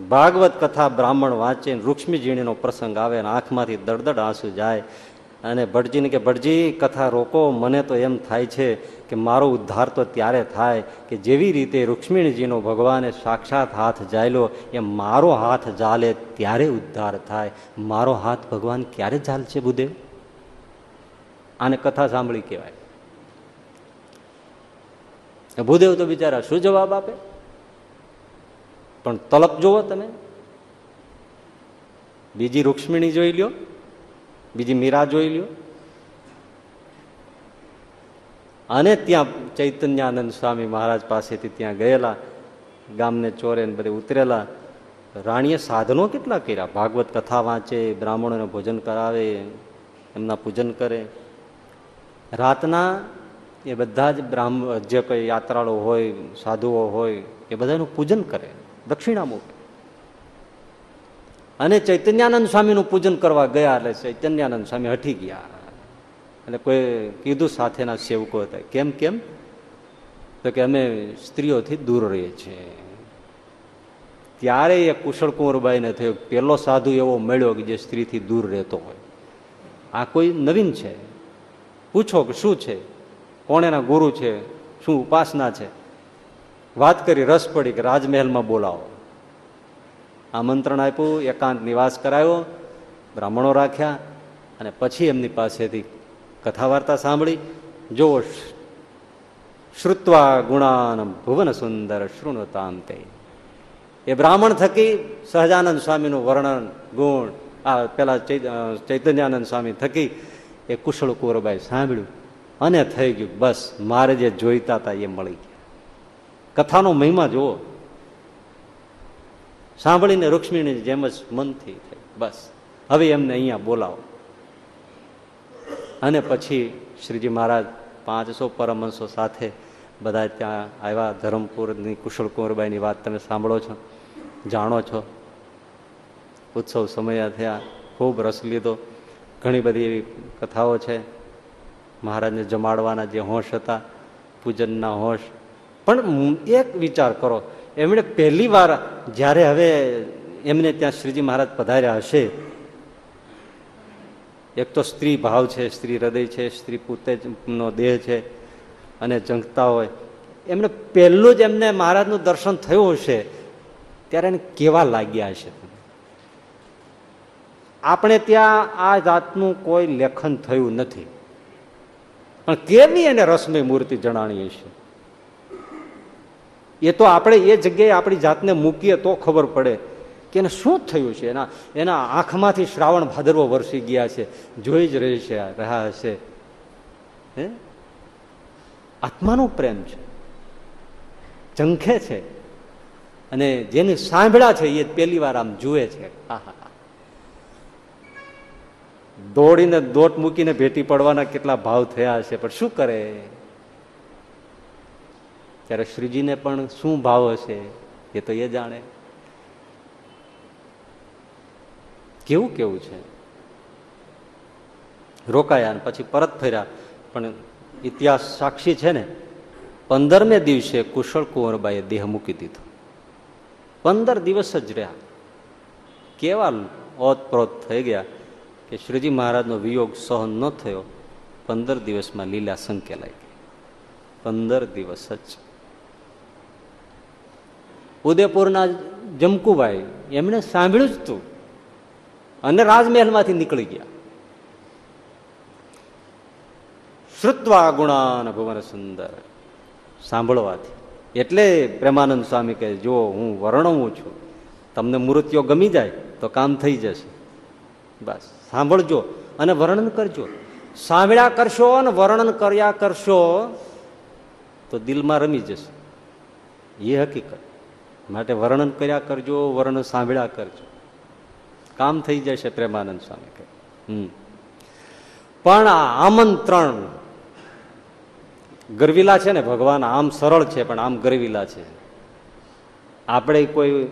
ભાગવત કથા બ્રાહ્મણ વાંચે રૂક્ષ્મીજીણીનો પ્રસંગ આવે અને આંખમાંથી દડદડ આંસુ જાય અને ભટજીને કે, ભટજી, કથા રોકો, મને તો એમ થાય છે કે મારો ઉદ્ધાર તો ત્યારે થાય કે જેવી રીતે રૂક્ષ્મીણીજીનો ભગવાને સાક્ષાત હાથ જાયલો, એ મારો હાથ જાલે ત્યારે ઉદ્ધાર થાય. મારો હાથ ભગવાન ક્યારે ચાલશે બુદેવ આને કથા સાંભળી કહેવાય. ભૂદેવ તો બિચારા શું જવાબ આપે? પણ તલપ જુઓ તમે. બીજી રૂક્ષ્મિણી જોઈ લ્યો. બીજી મીરા જોઈ લ્યો. અને ત્યાં ચૈતન્યાનંદ સ્વામી મહારાજ પાસેથી ત્યાં ગયેલા, ગામને ચોરે બધે ઉતરેલા. રાણીએ સાધનો કેટલા કર્યા? ભાગવત કથા વાંચે, બ્રાહ્મણોને ભોજન કરાવે, એમના પૂજન કરે. રાતના એ બધા જ બ્રાહ્મ, જે કોઈ યાત્રાળુ હોય, સાધુઓ હોય, એ બધાનું પૂજન કરે. દક્ષિણા મૂકે અને ચૈતન્યાનંદ સ્વામીનું પૂજન કરવા ગયા એટલે ચૈતન્યાનંદ સ્વામી હટી ગયા. એટલે કોઈ કીધું સાથેના સેવકો હતા, કેમ કેમ? તો કે અમે સ્ત્રીઓથી દૂર રહીએ છીએ. ત્યારે એ કુશળ કુંવરબાઈને થયો પહેલો સાધુ એવો મળ્યો કે જે સ્ત્રીથી દૂર રહેતો હોય. આ કોઈ નવીન છે? પૂછો કે શું છે? કોણ એના ગુરુ છે? શું ઉપાસના છે? વાત કરી, રસ પડી કે રાજમહેલમાં બોલાવો. આમંત્રણ આપ્યું, એકાંત નિવાસ કરાયો, બ્રાહ્મણો રાખ્યા અને પછી એમની પાસેથી કથા વાર્તા સાંભળી. જો શ્રુત્વા ગુણાન ભુવન સુંદર શૃણુતામ તે એ બ્રાહ્મણ થકી સહજાનંદ સ્વામીનું વર્ણન, ગુણ, આ પેલા ચૈતન્યાનંદ સ્વામી થકી એ કુશળ કુંવરબાઈ સાંભળ્યું અને થઈ ગયું. બસ મારે જે જોઈતા હતા એ મળી ગયા. કથાનો મહિમા જુઓ. સાંભળીને રૂક્ષ્મીની જેમ જ મનથી બસ. હવે એમને અહીંયા બોલાવો. અને પછી શ્રીજી મહારાજ પાંચસો પરમહંસો સાથે બધા ત્યાં આવ્યા. ધરમપુરની કુશળ કુંવરબાઈની વાત તમે સાંભળો છો, જાણો છો. ઉત્સવ સમયા થયા, ખૂબ રસ લીધો. ઘણી બધી એવી કથાઓ છે. મહારાજને જમાડવાના જે હોશ હતા, પૂજનના હોશ. પણ એક વિચાર કરો એમણે પહેલી વાર જ્યારે હવે એમને ત્યાં શ્રીજી મહારાજ પધાર્યા હશે, એક તો સ્ત્રી ભાવ છે, સ્ત્રી હૃદય છે, સ્ત્રી પોતે નો દેહ છે અને જંગતા હોય. એમને પહેલું જ એમને મહારાજનું દર્શન થયું હશે, ત્યારે એને કેવા લાગ્યા હશે? આપણે ત્યાં આ જાતનું કોઈ લેખન થયું નથી. પણ કેવી એને રસમય મૂર્તિ જણાણી હશે એ તો આપણે એ જગ્યાએ આપણી જાતને મૂકીએ તો ખબર પડે કે એને શું થયું છે? એના એના આંખમાંથી શ્રાવણ ભાદરવો વરસી ગયા છે. જોઈ જ રહી છે, રહ્યા હશે. હે? આત્માનો પ્રેમ છે. ચંખે છે. અને જેને સાંભળ્યા છે એ પહેલી વાર આમ જુએ છે. દોડીને દોટ મૂકીને ભેટી પડવાના કેટલા ભાવ થયા હશે, પણ શું કરે? ત્યારે શ્રીજીને પણ શું ભાવ હશે એ તો એ જાણે. કેવું કેવું છે? રોકાયા અને પછી પરત ફર્યા. પણ ઇતિહાસ સાક્ષી છે ને, પંદરમે દિવસે કુશળ કુંવરબાઈએ દેહ મૂકી દીધો. પંદર દિવસ જ રહ્યા. કેવા ઓતપ્રોત થઈ ગયા કે શ્રીજી મહારાજનો વિયોગ સહન ન થયો. પંદર દિવસમાં લીલા સંકેલાઈ ગઈ પંદર દિવસ જ. ઉદયપુરના જમકુભાઈ, એમણે સાંભળ્યું જ તું. અને રાજમહેલમાંથી નીકળી ગયા. શ્રુત્વા ગુણાન ભુવન સુંદર. સાંભળવાથી. એટલે પ્રેમાનંદ સ્વામી કહે, જો હું વર્ણવું છું, તમને મૂર્તિઓ ગમી જાય, તો કામ થઈ જશે. બસ, સાંભળજો અને વર્ણન કરજો. સાંભળ્યા કરશો અને વર્ણન કર્યા કરશો, તો દિલમાં રમી જશે. એ હકીકત. માટે વર્ણન કર્યા કરજો વર્ણન સાંભળ્યા કરજો. કામ થઈ જશે પ્રેમાનંદ સ્વામી કહે હમ. પણ આમંત્રણ ગરવીલા છે ને ભગવાન, આમ સરળ છે, પણ આમ ગરવીલા છે. આપણે કોઈ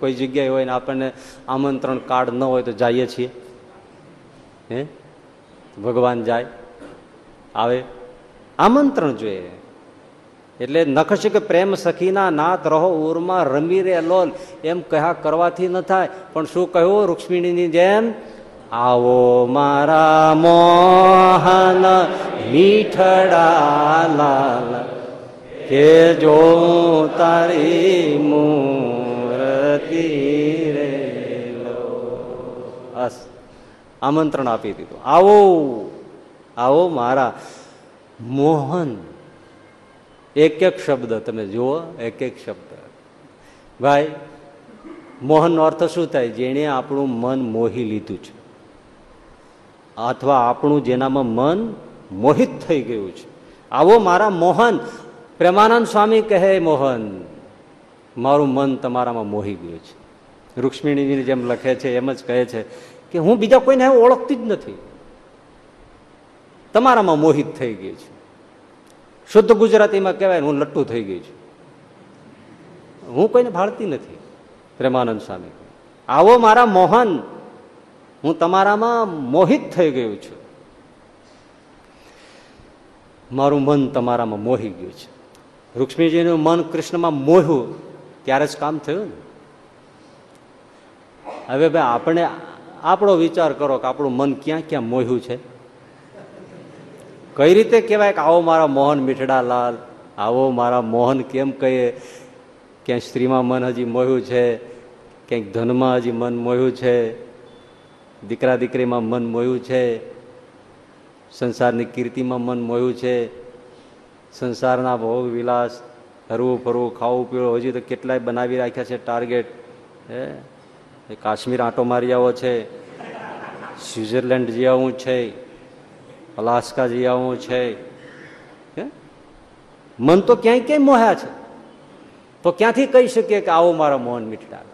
કોઈ જગ્યાએ હોય ને આપણને આમંત્રણ કાર્ડ ન હોય તો જઈએ છીએ. હે? ભગવાન જાય, આવે. આમંત્રણ જોઈએ. એટલે નખશ કે પ્રેમ સખીના નાત રહો ઉરમાં રમી રે લોલ. એમ કહ્યા કરવાથી ન થાય. પણ શું કહ્યું રૂક્ષ્મિણીની જેમ? આવો મારા મોહન મીઠડા લાલ કે જો તારી મૂર્તિ રે બસ. આમંત્રણ આપી દીધું. આવો આવો મારા મોહન એક એક શબ્દ તમે જુઓ એક એક શબ્દ. ભાઈ, મોહનનો અર્થ શું થાય? જેણે આપણું મન મોહી લીધું છે. અથવા આપણું જેનામાં મન મોહિત થઈ ગયું છે. આવો મારા મોહન. પ્રેમાનંદ સ્વામી કહે, મોહન, મારું મન તમારામાં મોહી ગયું છે. રૂક્ષ્મિણીની જેમ લખે છે, એમ જ કહે છે કે હું બીજા કોઈને ઓળખતી જ નથી. તમારામાં મોહિત થઈ ગયું છે. શુદ્ધ ગુજરાતીમાં કહેવાય હું લટ્ટુ થઈ ગઈ છું. હું કોઈને ભાળતી નથી, પ્રેમાનંદ સ્વામી. આવો મારા મોહન, હું તમારામાં મોહિત થઈ ગયું છું. મારું મન તમારામાં મોહી ગયું છે. રૂક્ષ્મીજીનું મન કૃષ્ણમાં મોહ્યું, ત્યારે જ કામ થયું ને. હવે ભાઈ, આપણે આપણો વિચાર કરો કે આપણું મન ક્યાં ક્યાં મોહ્યું છે? કઈ રીતે કહેવાય કે આવો મારા મોહન મીઠડા લાલ આવો મારા મોહન કેમ કહીએ? ક્યાંય સ્ત્રીમાં મન હજી મોહ્યું છે ક્યાંક ધનમાં હજી મન મોહ્યું છે, દીકરા દીકરીમાં મન મોહ્યું છે, સંસારની કીર્તિમાં મન મોહ્યું છે, સંસારના ભોગ વિલાસ, હરવું ફરવું, ખાવું પીવું, હજી તો કેટલાય બનાવી રાખ્યા છે ટાર્ગેટ, હે? કાશ્મીર આંટો મારી આવો છે, સ્વિટ્ઝરલેન્ડ જઈ છે અલાસ્કા જઈ આવું છે મન તો ક્યાંય ક્યાંય મોહ્યા છે. તો ક્યાંથી કહી શકીએ કે આવો મારા મોહન મીઠડા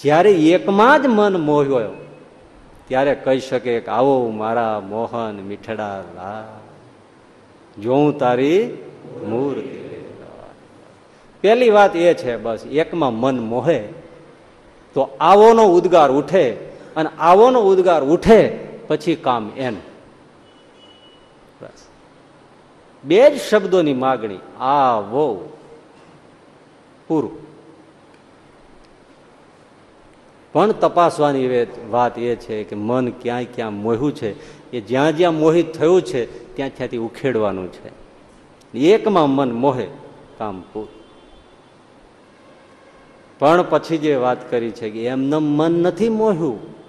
જ્યારે એકમાં જ મન મોહ્યો ત્યારે કહી શકે કે આવો મારા મોહન મીઠડા જોઉં તારી મૂર્તિ પેલી વાત એ છે બસ, એકમાં મન મોહે, તો આવોનો ઉદ્ગાર ઉઠે, અને આવોનો ઉદ્ગાર ઉઠે પછી કામ એમ. બસ. બે જ શબ્દોની માગણી. આવો. પૂરું. પણ તપાસવાની વાત એ છે કે મન ક્યાંય ક્યાં મોહ્યું છે. એ જ્યાં જ્યાં મોહિત થયું છે, ત્યાં ત્યાંથી ઉખેડવાનું છે. એકમાં મન મોહે, કામ પૂરું. પણ પછી જે વાત કરી છે કે એમને મન નથી મોહ્યું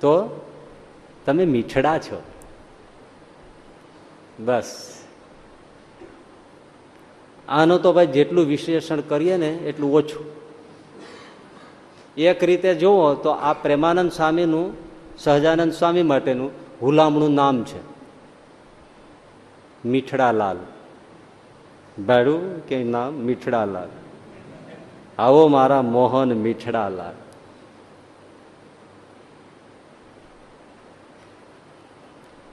તો તમે મીઠડા છો. બસ. આનો તો ભાઈ જેટલું વિશ્લેષણ કરીએ ને એટલું ઓછું. એક રીતે જુઓ તો આ પ્રેમાનંદ સ્વામીનું, સહજાનંદ સ્વામી માટેનું હુલામણું નામ છે. મીઠડાલાલ. ભાડું કે નામ મીઠડાલાલ. આવો મારા મોહન મીઠડાલાલ.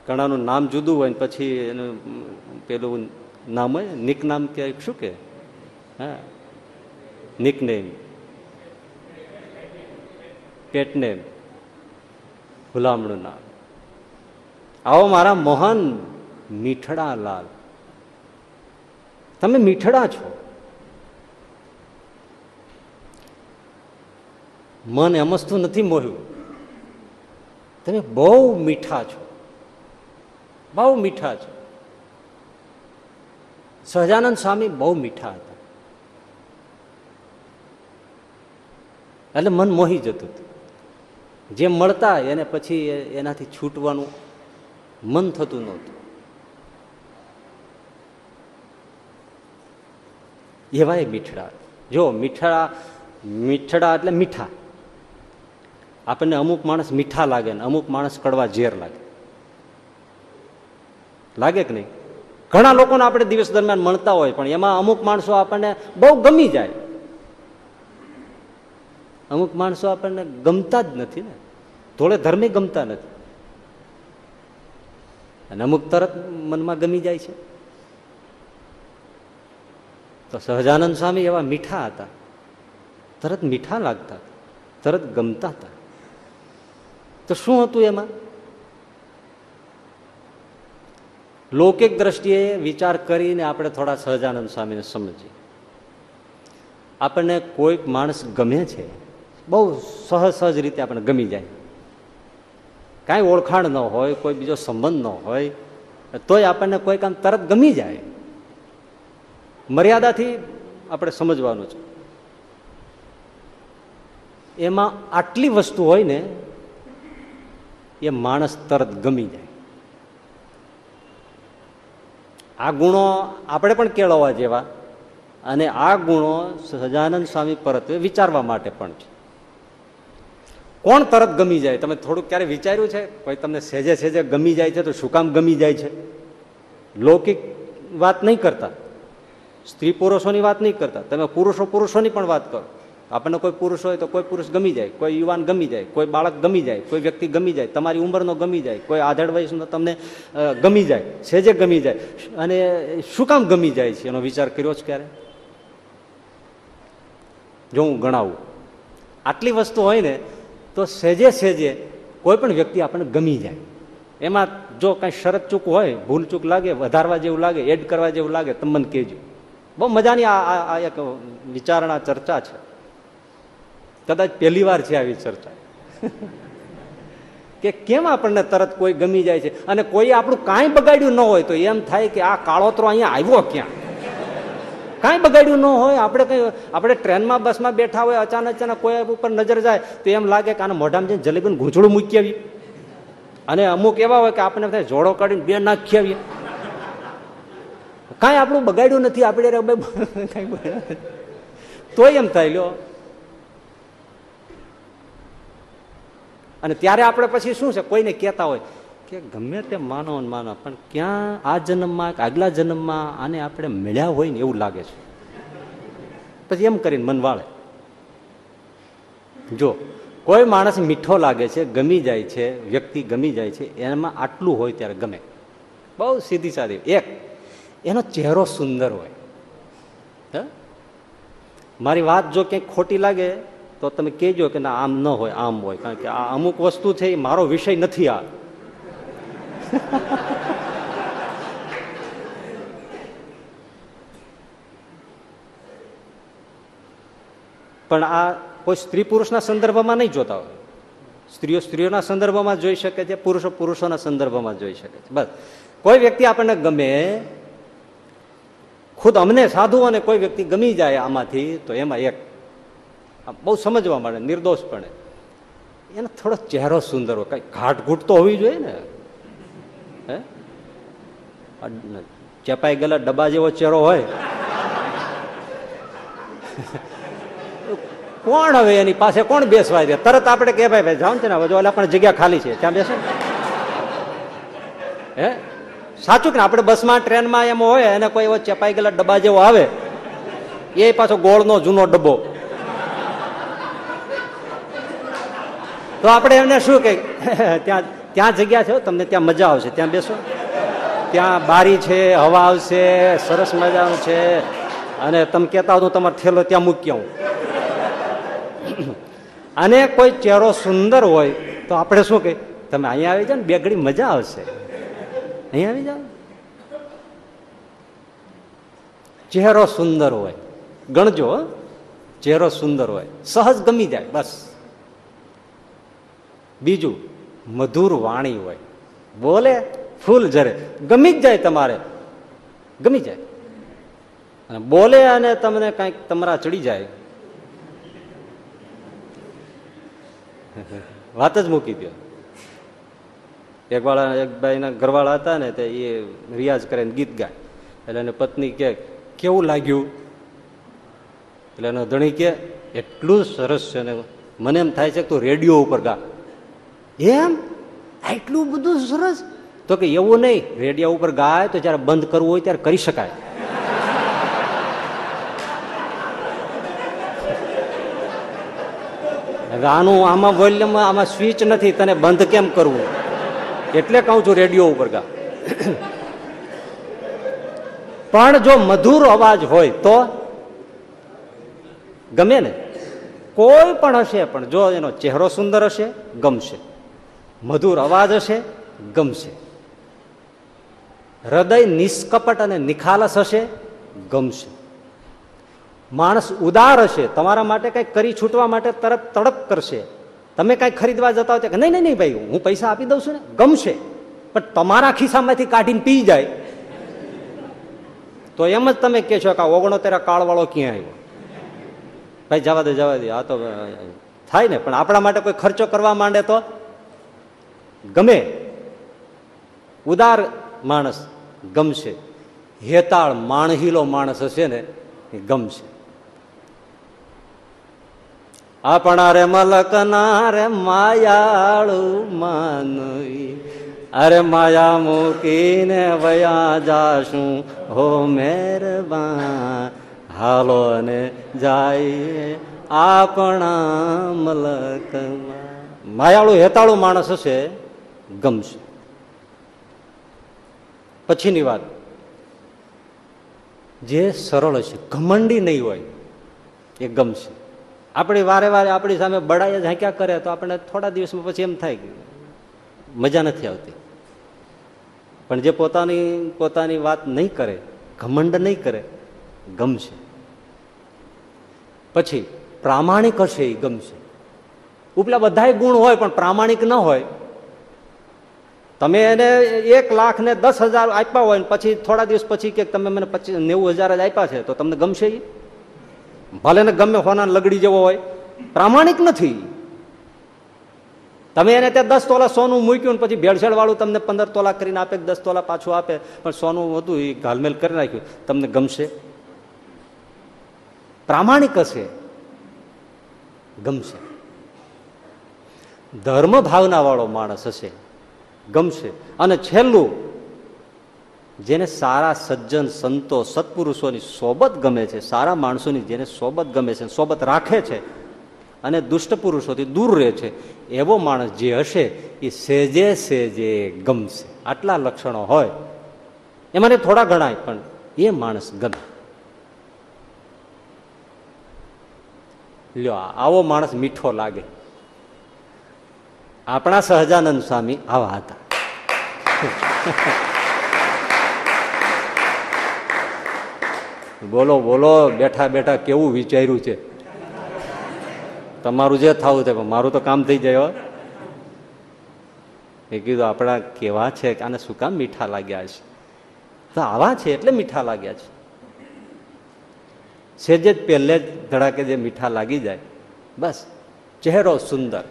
ઘણાનું નામ જુદું હોય ને પછી એનું પેલું નામ હોય, નિક નામ કે શું કે? હા. નિકનેમ પેટનેમ ગુલામણું નામ. આવો મારા મોહન મીઠડા લાલ તમે મીઠડા છો. મન એમસ્તું નથી મોહ્યું. તમે બહુ મીઠા છો. બહુ મીઠા છે. સહજાનંદ સ્વામી બહુ મીઠા હતા. એટલે મન મોહી જતું હતું. જે મળતા એને પછી એનાથી છૂટવાનું મન થતું નહોતું. એવા એ મીઠડા. જો મીઠડા મીઠડા એટલે મીઠા. આપણને અમુક માણસ મીઠા લાગે ને અમુક માણસ કડવા ઝેર લાગે. લાગે કે નહીં? ઘણા લોકોને આપણે દિવસ દરમિયાન મળતા હોય, પણ એમાં અમુક માણસો આપણને બહુ ગમી જાય. અમુક માણસો આપણને ગમતા જ નથી ને. થોડે ધર્મે ગમતા નથી. અને અમુક તરત મનમાં ગમી જાય છે. તો સહજાનંદ સ્વામી એવા મીઠા હતા. તરત મીઠા લાગતા તરત ગમતા હતા. તો શું હતું એમાં? લૌકિક દ્રષ્ટિએ વિચાર કરીને આપણે થોડા સહજાનંદ સ્વામીને સમજીએ. આપણને કોઈક માણસ ગમે છે, બહુ સહજ સહજ રીતે આપણને ગમી જાય. કાંઈ ઓળખાણ ન હોય, કોઈ બીજો સંબંધ ન હોય, તોય આપણને કોઈ કામ તરત ગમી જાય. મર્યાદાથી આપણે સમજવાનું છે. એમાં આટલી વસ્તુ હોય ને, એ માણસ તરત ગમી જાય. આ ગુણો આપણે પણ કેળવવા જેવા. અને આ ગુણો સજાનંદ સ્વામી પરત્વે વિચારવા માટે પણ છે. કોણ તરત ગમી જાય? તમે થોડુંક ક્યારે વિચાર્યું છે? કોઈ તમને સેજે સેજે ગમી જાય છે તો શું કામ ગમી જાય છે? લૌકિક વાત નહીં કરતા. સ્ત્રી પુરુષોની વાત નહીં કરતા. તમે પુરુષો પુરુષોની પણ વાત કરો. આપણને કોઈ પુરુષ હોય તો કોઈ પુરુષ ગમી જાય, કોઈ યુવાન ગમી જાય, કોઈ બાળક ગમી જાય, કોઈ વ્યક્તિ ગમી જાય, તમારી ઉંમરનો ગમી જાય, કોઈ આધળ વયસનો તમને ગમી જાય સેજે ગમી જાય. અને શું કામ ગમી જાય છે? એનો વિચાર કર્યો છે ક્યારે? જો હું ગણાવું. આટલી વસ્તુ હોય ને, તો સેજે સેજે કોઈ પણ વ્યક્તિ આપણને ગમી જાય. એમાં જો કાંઈ શરત ચૂક હોય, ભૂલ ચૂક લાગે, વધારવા જેવું લાગે, એડ કરવા જેવું લાગે, તમે મને કહેજો. બહુ મજાની આ એક વિચારણા, ચર્ચા છે. કદાચ પહેલી વાર છે આવી ચર્ચા. કે કેમ આપણને તરત કોઈ ગમી જાય છે? અને કોઈ આપણું કાંઈ બગાડ્યું ન હોય તો એમ થાય કે આ કાળોતરો અહીંયા આવ્યો ક્યાં? કાંઈ બગાડ્યું ન હોય, આપણે કઈ, આપણે ટ્રેનમાં, બસમાં બેઠા હોય, અચાનક અચાનક કોઈ ઉપર નજર જાય, તો એમ લાગે કે આને મોઢામાં જઈને જલેબીનું ગૂંચળું મૂકી આવી અને અમુક એવા હોય કે આપણે થાય જોડો કાઢીને બે નાખી આવીએ કાંઈ આપણું બગાડ્યું નથી, આપણે તોય એમ થાય, લ્યો. અને ત્યારે આપણે પછી શું છે? કોઈને કહેતા હોય કે ગમે તે માનો માનો, પણ ક્યાં આ જન્મમાં આગલા જન્મમાં આને આપણે મળ્યા હોય ને એવું લાગે છે? પછી એમ કરીને મન વાળે. જો, કોઈ માણસ મીઠો લાગે છે, ગમી જાય છે, વ્યક્તિ ગમી જાય છે, એમાં આટલું હોય ત્યારે ગમે. બહુ સીધી સાદી એક, એનો ચહેરો સુંદર હોય. મારી વાત જો ક્યાંક ખોટી લાગે તો તમે કહેજો કે ના, આમ ન હોય, આમ હોય. કારણ કે આ અમુક વસ્તુ છે એ મારો વિષય નથી આ. પણ આ કોઈ સ્ત્રી પુરુષના સંદર્ભમાં નહીં જોતા હોય. સ્ત્રીઓ સ્ત્રીઓના સંદર્ભમાં જોઈ શકે છે, પુરુષો પુરુષોના સંદર્ભમાં જોઈ શકે છે. બસ. કોઈ વ્યક્તિ આપણને ગમે, ખુદ અમને સાધુ અને કોઈ વ્યક્તિ ગમી જાય આમાંથી, તો એમાં એક બહુ સમજવા માંડે નિર્દોષપણે એનો થોડો ચહેરો સુંદર હોય. કઈ ઘાટ ઘૂટ તો હોવી જોઈએ ને. હે? ચેપાઈ ગયેલા ડબ્બા જેવો ચહેરો હોય. કોણ હવે એની પાસે, કોણ બેસવાય દે તરત આપણે કે ભાઈ ભાઈ છે ને હવે જો પણ જગ્યા ખાલી છે. ત્યાં બેસો. હે? સાચું કે આપણે બસમાં, ટ્રેનમાં એમ હોય અને કોઈ એવો ચેપાઈ ગયેલા ડબ્બા જેવો આવે, એ પાછો ગોળનો જૂનો ડબ્બો. તો આપણે એમને શું કહી? ત્યાં ત્યાં જગ્યા છે તમને ત્યાં મજા આવશે. ત્યાં બેસો. ત્યાં બારી છે, હવા આવશે, સરસ મજાનું છે. અને તમે કહેતા હું તમારો થેલો ત્યાં મૂકી આવું. અને કોઈ ચહેરો સુંદર હોય, તો આપણે શું કહે? તમે અહીંયા આવી જાઓ ને, બે ઘડી મજા આવશે. અહીંયા આવી જાઓ. ચહેરો સુંદર હોય. ગણજો ચહેરો સુંદર હોય. સહજ ગમી જાય, બસ. બીજું, મધુર વાણી હોય. બોલે, ફૂલ જરે ગમી જ જાય તમારે. ગમી જાય. અને બોલે અને તમને કંઈક તમારા ચડી જાય. વાત જ મૂકી દો. એક વાળા, એક ભાઈના ઘરવાળા હતા ને, તે એ રિયાઝ કરે ગીત ગાય. એટલે એને પત્ની કે કેવું લાગ્યું? એટલે એનો ધણી કે એટલું સરસ છે ને. મને એમ થાય છે કે તું રેડિયો ઉપર ગા. એમ? આટલું બધું સરસ? તો કે એવું નહીં, રેડિયો ઉપર ગાય તો જ્યારે બંધ કરવું હોય ત્યારે કરી શકાય. આનું આમાં વોલ્યુમ, આમાં સ્વિચ નથી, તને બંધ કેમ કરવું? એટલે કહું છું રેડિયો ઉપર ગા. પણ જો મધુર અવાજ હોય તો ગમે ને? કોઈ પણ હશે, પણ જો એનો ચહેરો સુંદર હશે, ગમશે. મધુર અવાજ હશે ગમશે હૃદય નિષ્કપટ અને નિખાલસ હશે ગમશે માણસ ઉદાર હશે, તમારા માટે કંઈક કરી છૂટવા માટે તરત તડપ કરશે. તમે કંઈક ખરીદવા જતા હોય કે, નહીં નહીં ભાઈ, હું પૈસા આપી દઉં છું ને. ગમશે પણ તમારા ખિસ્સામાંથી કાઢીને પી જાય. તો એમ જ તમે કહે છો કે આ ઓગણો તેરા કાળવાળો ક્યાં આવ્યો? ભાઈ, જવા દે જવા દે. આ તો થાય ને, પણ આપણા માટે કોઈ ખર્ચો કરવા માંડે તો ગમે. ઉદાર માણસ ગમશે. હેતાળ માણહીલો માણસ હશે ને, એ ગમશે. આપણા રે મલકના રે માયાળુ અરે માયા મૂકીને વયા જાશું. હો મેરબા હાલો ને જાય આપણા મલકમાં. માયાળુ હેતાળું માણસ હશે. ગમશે. પછીની વાત. જે સરળ હશે, ઘમંડી નહીં હોય, એ ગમશે. આપણે વારે વારે આપણી સામે બડાઈ ઝાંક્યા કરે તો આપણે થોડા દિવસમાં પછી એમ થાય કે મજા નથી આવતી. પણ જે પોતાની પોતાની વાત નહીં કરે, ઘમંડ નહીં કરે, ગમશે. પછી પ્રામાણિક હશે એ ગમશે. ઉપલા બધા ગુણ હોય પણ પ્રામાણિક ન હોય તમે એને એક લાખ ને દસ હજાર આપ્યા હોય ને પછી થોડા દિવસ પછી કે તમે મને પચીસ નેવું હજાર જ આપ્યા છે, તો તમને ગમશે એ ભલે ને ગમે હોના લગડી જેવો હોય. પ્રામાણિક નથી. તમે એને ત્યાં દસ તોલા સોનું મૂક્યું ને પછી ભેળસેળ વાળું તમને પંદર તોલા કરીને આપે, દસ તોલા પાછું આપે. પણ સોનું હતું એ ઘાલમેલ કરી નાખ્યું. તમને ગમશે? પ્રામાણિક હશે. ગમશે. ધર્મ ભાવના વાળો માણસ હશે. ગમશે. અને છેલ્લું, જેને સારા સજ્જન, સંતો, સત્પુરુષોની સોબત ગમે છે, સારા માણસોની જેને સોબત ગમે છે, સોબત રાખે છે, અને દુષ્ટ પુરુષોથી દૂર રહે છે, એવો માણસ જે હશે, એ સેજે સેજે ગમશે. આટલા લક્ષણો હોય. એમાં થોડા ગણાય, પણ એ માણસ ગમે. લ્યો આવો માણસ મીઠો લાગે. આપણા સહજાનંદ સ્વામી આવા હતા. બોલો બોલો, બેઠા બેઠા કેવું વિચાર્યું છે? તમારું જે થવું પણ મારું તો કામ થઈ જાય. એ કીધું, આપણા કેવા છે? આને શું કામ મીઠા લાગ્યા છે? તો આવા છે, એટલે મીઠા લાગ્યા છે. સેજે જ પહેલે જ ધડાકે જે મીઠા લાગી જાય, બસ, ચહેરો સુંદર.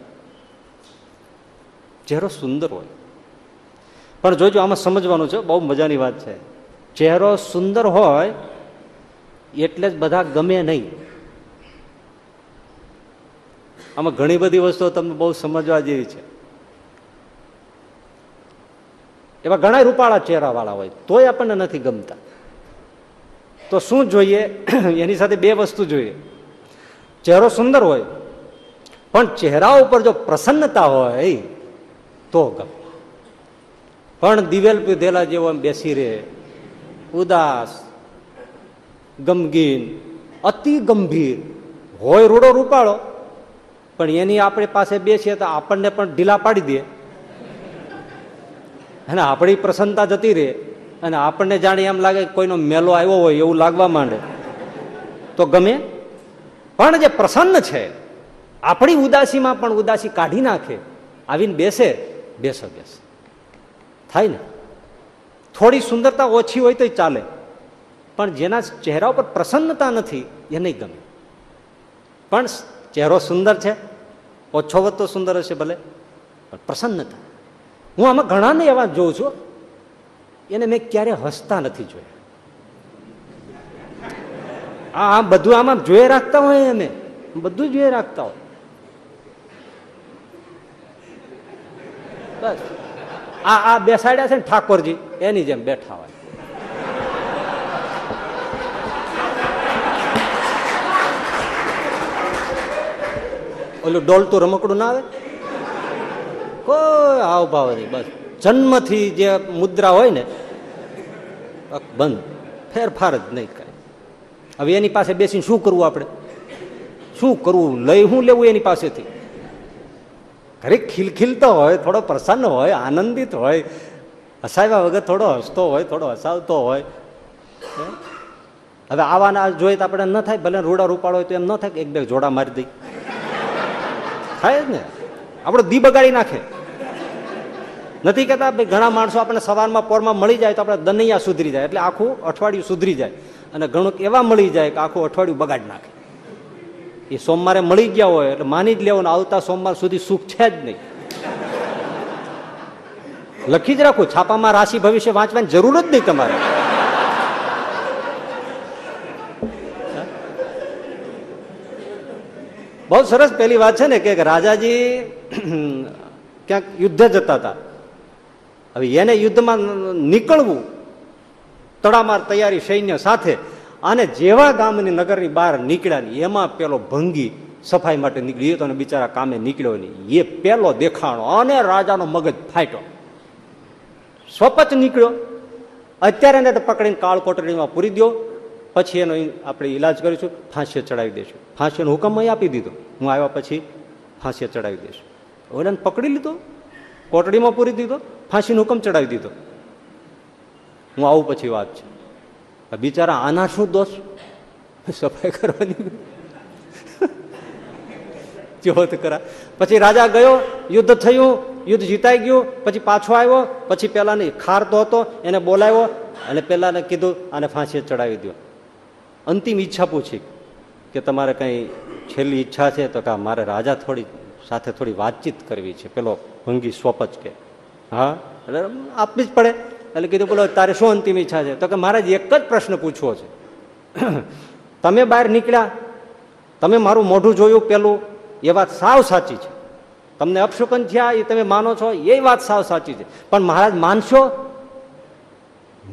ચહેરો સુંદર હોય. પણ જોજો, આમાં સમજવાનું છે, બહુ મજાની વાત છે. ચહેરો સુંદર હોય એટલે જ બધા ગમે નહીં. આમાં ઘણી બધી વસ્તુઓ તમને બહુ સમજવા જેવી છે. એવા ઘણા રૂપાળા ચહેરાવાળા હોય, તોય આપણને નથી ગમતા. તો શું જોઈએ? એની સાથે બે વસ્તુ જોઈએ. ચહેરો સુંદર હોય, પણ ચહેરા ઉપર જો પ્રસન્નતા હોય તો ગમે પણ દિવેલ પીધેલા જેવો એમ બેસી રહે. ઉદાસ, ગમગીન, અતિ ગંભીર. હોય રૂડો રૂપાળો, પણ એની આપણી પાસે બેસીએ તો આપણને પણ ઢીલા પાડી દે. અને આપણી પ્રસન્નતા જતી રહે. અને આપણને જાણે એમ લાગે કોઈનો મેલો આવ્યો હોય એવું લાગવા માંડે. તો ગમે. પણ જે પ્રસન્ન છે, આપણી ઉદાસીમાં પણ ઉદાસી કાઢી નાખે. આવીને બેસે. બેસો, બેસ. થાય ને? થોડી સુંદરતા ઓછી હોય તો ચાલે. પણ જેના ચહેરા ઉપર પ્રસન્નતા નથી, એ નહીં ગમે. પણ ચહેરો સુંદર છે, ઓછો વધતો સુંદર હશે ભલે, પણ પ્રસન્નતા. હું આમાં ઘણાને એવા જોઉં છું, એને મેં ક્યારે હસતા નથી જોયા. આ બધું આમાં જોઈ રાખતા હોય અમે બધું જોઈ રાખતા હોય. બસ. આ આ બેસાડ્યા છે ને ઠાકોરજી, એની જેમ બેઠા હોય. ઓલું ડોલતું રમકડું ના આવે? કોઈ હાવભાવ નહીં, બસ. જન્મથી જે મુદ્રા હોય ને બંધ. ફેરફાર જ નહીં કરે હવે એની પાસે બેસીને શું કરવું આપણે? શું કરવું? લઈ શું લેવું એની પાસેથી? ઘરે ખીલખીલતો હોય, થોડો પ્રસન્ન હોય, આનંદિત હોય, હસાવ્યા વગર થોડો હસતો હોય, થોડો હસાવતો હોય. હવે આવાના જોઈએ તો આપણે ન થાય, ભલે રૂડા રૂપાળો હોય તો એમ ન થાય કે એક બે જોડા મારી દઈ. થાય જ ને. આપણો દી બગાડી નાખે. નથી કહેતા ભાઈ ઘણા માણસો આપણે સવારમાં પોરમાં મળી જાય તો આપણે દનૈયા સુધરી જાય, એટલે આખું અઠવાડિયું સુધરી જાય. અને ઘણું એવા મળી જાય કે આખું અઠવાડિયું બગાડી નાખે. એ સોમવારે મળી ગયા હોય એટલે માની જ લેવાનું આવતા સોમવાર સુધી સુખ છે જ નહીં. લખી જ રાખું, છાપામાં રાશિ ભવિષ્ય વાંચવાની જરૂર જ નહીં તમારે. બહુ સરસ પેલી વાત છે ને કે રાજાજી ક્યાંક યુદ્ધ જતા હતા. હવે એને યુદ્ધમાં નીકળવું, તડામાર તૈયારી સૈન્ય સાથે અને જેવા ગામની નગરની બહાર નીકળ્યા એમાં પેલો ભંગી સફાઈ માટે નીકળી. તો બિચારા કામે નીકળ્યો નહીં. એ પેલો દેખાણો. અને રાજાનો મગજ ફાટ્યો. સ્વપચ નીકળ્યો. અત્યારે એને પકડીને કાળ કોટડીમાં પૂરી દો પછી એનો આપણે ઈલાજ કરીશું. ફાંસીએ ચડાવી દઈશું ફાંસીનો હુકમ અહીં આપી દીધો. હું આવ્યા પછી ફાંસીએ ચડાવી દઈશું ઓલાને પકડી લીધો. કોટડીમાં પૂરી દીધો. ફાંસીનો હુકમ ચડાવી દીધો. હું આવું પછી વાત છે. બિચારા આના શું દોષ? સફાઈ કરવાની. જોત કરા. પછી રાજા ગયો, યુદ્ધ થયું, યુદ્ધ જીતાઈ ગયું, પછી પાછો આવ્યો, પછી પેલાની ખારતો હતો, એને બોલાવ્યો, અને પેલાને કીધું, આને ફાંસીએ ચડાવી દો અંતિમ ઈચ્છા પૂછી કે તમારે કઈ છેલ્લી ઈચ્છા છે તો કે મારે રાજા થોડી સાથે થોડી વાતચીત કરવી છે. પેલો ભંગી સ્વપચ કે, હા? એટલે આપવી જ પડે. એટલે કીધું, બોલો, તારે શું અંતિમ ઈચ્છા છે? તો કે, મહારાજ, એક જ પ્રશ્ન પૂછવો છે. તમે બહાર નીકળ્યા, તમે મારું મોઢું જોયું પેલું, એ વાત સાવ સાચી છે. તમને અપશુકન થયા, એ તમે માનો છો, એ વાત સાવ સાચી છે. પણ મહારાજ, માનશો?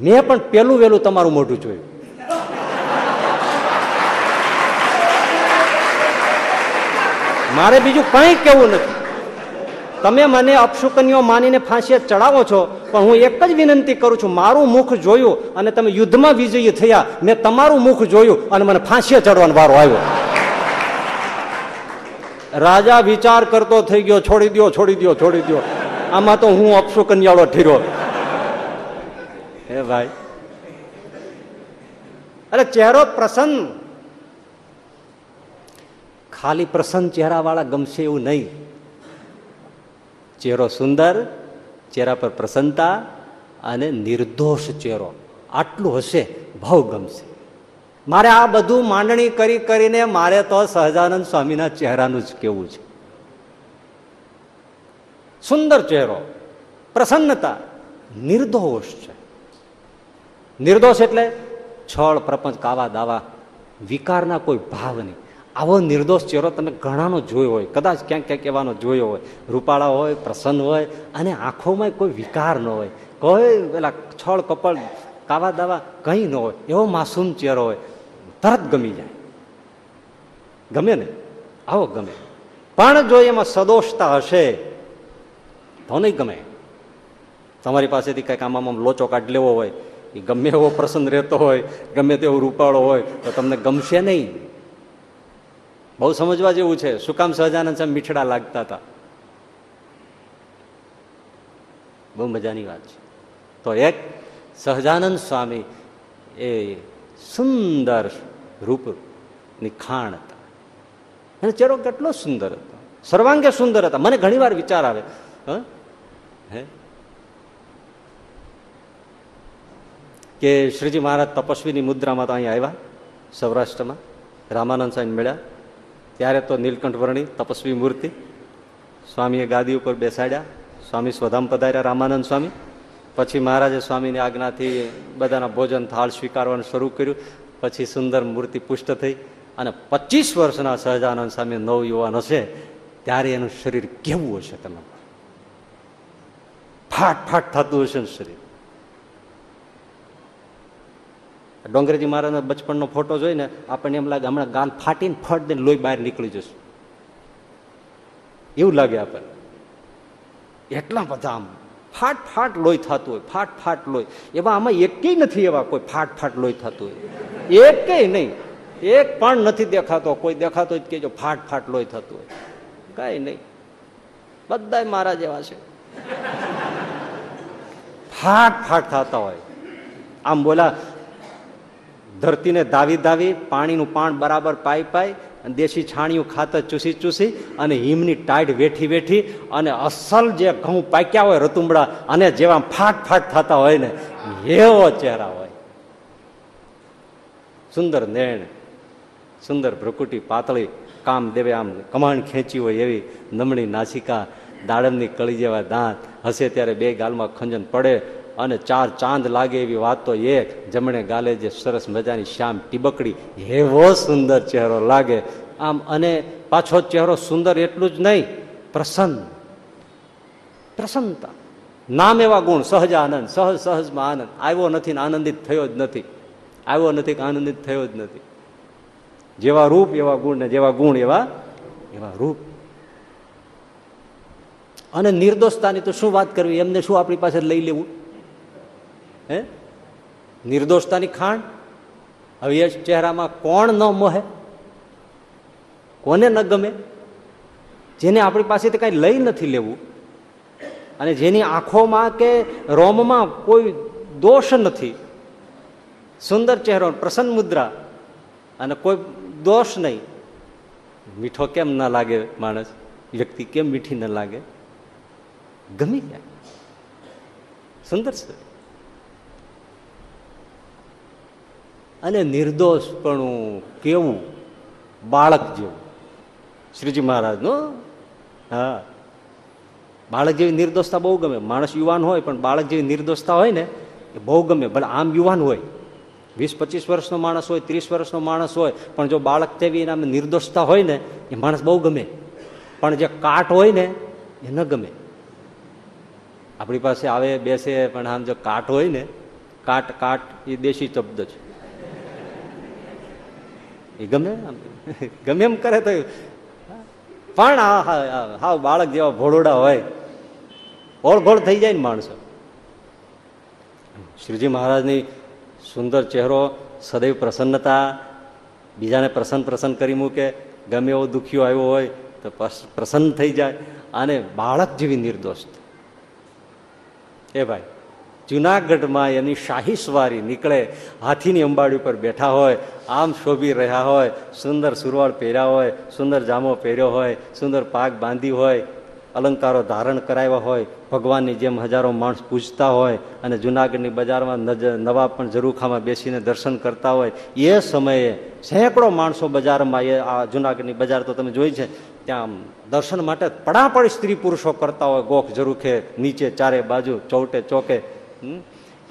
મેં પણ પેલું વેલું તમારું મોઢું જોયું. મારે બીજું કંઈ કેવું નથી. તમે મને અપશુકનીઓ માનીને ફાંસીએ ચડાવો છો, પણ હું એક જ વિનંતી કરું છું, મારું મુખ જોયું અને તમે યુદ્ધમાં વિજયી થયા, મેં તમારું મુખ જોયું અને મને ફાંસીએ ચડવાનો વારો આવ્યો. રાજા વિચાર કરતો થઈ ગયો, છોડી દો છોડી દો છોડી દો આમાં તો હું અપશુકન્યાળો ઠીરો. હે ભાઈ. અરે ચહેરો પ્રસન્ન. ખાલી પ્રસન્ન ચહેરા વાળા ગમશે એવું નહીં. ચહેરો સુંદર, ચહેરા પર પ્રસન્નતા અને નિર્દોષ ચહેરો. આટલું હશે ભાવ ગમશે. મારે આ બધું માંડણી કરી કરીને મારે તો સહજાનંદ સ્વામીના ચહેરાનું જ કેવું છે. સુંદર ચહેરો, પ્રસન્નતા, નિર્દોષ છે. નિર્દોષ એટલે છળ, પ્રપંચ, કાવા, દાવા, વિકારના કોઈ ભાવ નહીં. આવો નિર્દોષ ચહેરો તમે ઘણાનો જોયો હોય, કદાચ ક્યાંક ક્યાંક એવાનો જોયો હોય. રૂપાળા હોય, પ્રસન્ન હોય અને આંખોમાં કોઈ વિકાર ન હોય. કોઈ પેલા છળ કપળ કાવા દાવા કંઈ ન હોય. એવો માસૂમ ચહેરો હોય. તરત ગમી જાય. ગમે ને? આવો ગમે. પણ જો એમાં સદોષતા હશે, તો નહીં ગમે. તમારી પાસેથી કંઈક આમાં લોચો કાઢ લેવો હોય, એ ગમે એવો પ્રસન્ન રહેતો હોય, ગમે તેવો રૂપાળો હોય, તો તમને ગમશે નહીં. બહુ સમજવા જેવું છે. શું કામ સહજાનંદ સાહેબ મીઠડા લાગતા હતા? બહુ મજાની વાત છે. તો એક સહજાનંદ સ્વામી એ સુંદર રૂપની ખાણ હતા. અને ચહેરો કેટલો સુંદર હતો. સર્વાંગે સુંદર હતા. મને ઘણીવાર વિચાર આવે, હે? કે શ્રીજી મહારાજ તપસ્વીની મુદ્રામાં તો અહીંયા આવ્યા, સૌરાષ્ટ્રમાં. રામાનંદ સાહેબ મળ્યા. ત્યારે તો નીલકંઠ વર્ણી, તપસ્વી મૂર્તિ. સ્વામીએ ગાદી ઉપર બેસાડ્યા. સ્વામી સ્વધામ પધાર્યા, રામાનંદ સ્વામી. પછી મહારાજે સ્વામીની આજ્ઞાથી બધાના ભોજન, થાળ સ્વીકારવાનું શરૂ કર્યું. પછી સુંદર મૂર્તિ પુષ્ટ થઈ અને પચીસ વર્ષના સહજાનંદ સ્વામી નવ યુવાન હશે ત્યારે એનું શરીર કેવું હશે તમે? ફાટ ફાટ થતું હશે શરીર. ડોંગરેજી મહારાજના બચપણનો ફોટો જોઈને આપણને એમ લાગે, હમણાં ગાન ફાટીને ફટ દઈને લોહી બહાર નીકળી જશે. એવું લાગે આપણને. એટલા બધા આમ ફાટ ફાટ લોહી થતું હોય, ફાટ ફાટ લોહી. એવા આમાં એકેય નથી એવા કોઈ ફાટ ફાટ લોહી થતું હોય. એકેય નહીં. એક પણ નથી દેખાતો. કોઈ દેખાતો જ કેજો ફાટ ફાટ લોહી થતું હોય. કઈ નહીં. બધા મારા જેવા છે. ફાટ ફાટ થતા હોય. આમ બોલા ધરતીને દાવી દાવી પાણીનું પાણ બરાબર પાઈ પાઈ અને દેશી છાણિયું ખાતર ચૂસી ચૂસી અને હિમની ટાઈટ વેઠી વેઠી અને અસલ જે ઘઉં પાક્યા હોય રતુંબડા અને જેવા ફાટ ફાટ થતા હોય ને, એવો ચહેરા હોય. સુંદર નેણ, સુંદર ભ્રકુટી પાતળી કામ દેવે આમ કમાણ ખેંચી હોય એવી નમણી નાસિકા, દાડમની કળી જેવા દાંત, હશે ત્યારે બે ગાલમાં ખંજન પડે અને ચાર ચાંદ લાગે એવી વાત તો એક, જમણે ગાલે જે સરસ મજાની શ્યામ ટીબકડી, એવો સુંદર ચહેરો લાગે. આમ અને પાછો ચહેરો સુંદર એટલું જ નહીં, પ્રસન્ન. પ્રસન્નતા. નામ એવા ગુણ, સહજ આનંદ, સહજ સહજમાં આનંદ. આવ્યો નથી ને આનંદિત થયો જ નથી. આવ્યો નથી કે આનંદિત થયો જ નથી. જેવા રૂપ એવા ગુણ ને જેવા ગુણ એવા એવા રૂપ. અને નિર્દોષતાની તો શું વાત કરવી? એમને શું આપણી પાસે લઈ લેવું? હે? નિર્દોષતાની ખાણ? હવે એ ચહેરામાં કોણ ન મોહે? કોને ન ગમે? જેને આપણી પાસેથી કાંઈ લઈ નથી લેવું અને જેની આંખોમાં કે રોમમાં કોઈ દોષ નથી, સુંદર ચહેરો, પ્રસન્ન મુદ્રા અને કોઈ દોષ નહીં. મીઠો કેમ ન લાગે માણસ? વ્યક્તિ કેમ મીઠી ન લાગે? ગમી જાય. સુંદર છે. અને નિર્દોષપણું કેવું? બાળક જેવું. શ્રીજી મહારાજનો, હા? બાળક જેવી નિર્દોષતા બહુ ગમે. માણસ યુવાન હોય, પણ બાળક જેવી નિર્દોષતા હોય ને, એ બહુ ગમે. ભલે આમ યુવાન હોય. વીસ, પચીસ વર્ષનો માણસ હોય, ત્રીસ વર્ષનો માણસ હોય, પણ જો બાળક તેવી એના નિર્દોષતા હોય ને, એ માણસ બહુ ગમે. પણ જે કાટ હોય ને, એ ન ગમે. આપણી પાસે આવે, બેસે, પણ આમ જો કાટ હોય ને, કાટ કાટ એ દેશી શબ્દ છે. એ ગમે ગમે એમ કરે તો પણ હા બાળક જેવા ભોળોડા હોય ઓળઘોળ થઈ જાય ને માણસો. શ્રીજી મહારાજની સુંદર ચહેરો, સદૈવ પ્રસન્નતા, બીજાને પ્રસન્ન પ્રસન્ન કરી મૂકે, ગમે એવો દુખ્યો આવ્યો હોય તો પ્રસન્ન થઈ જાય. અને બાળક જેવી નિર્દોષ. એ ભાઈ જુનાગઢમાં એની શાહી સવારી નીકળે, હાથીની અંબાડી ઉપર બેઠા હોય, આમ શોભી રહ્યા હોય, સુંદર સુરવાળ પહેર્યા હોય, સુંદર જામો પહેર્યો હોય, સુંદર પાક બાંધી હોય, અલંકારો ધારણ કરાવ્યા હોય, ભગવાનની જેમ હજારો માણસ પૂજતા હોય અને જુનાગઢની બજારમાં નવા પણ જરૂખામાં બેસીને દર્શન કરતા હોય, એ સમયે સેંકડો માણસો બજારમાં એ, આ જુનાગઢની બજાર તો તમે જોઈ છે, ત્યાં દર્શન માટે પડાપડી સ્ત્રી પુરુષો કરતા હોય, ગોખ જરૂખે નીચે ચારે બાજુ ચોટે ચોકે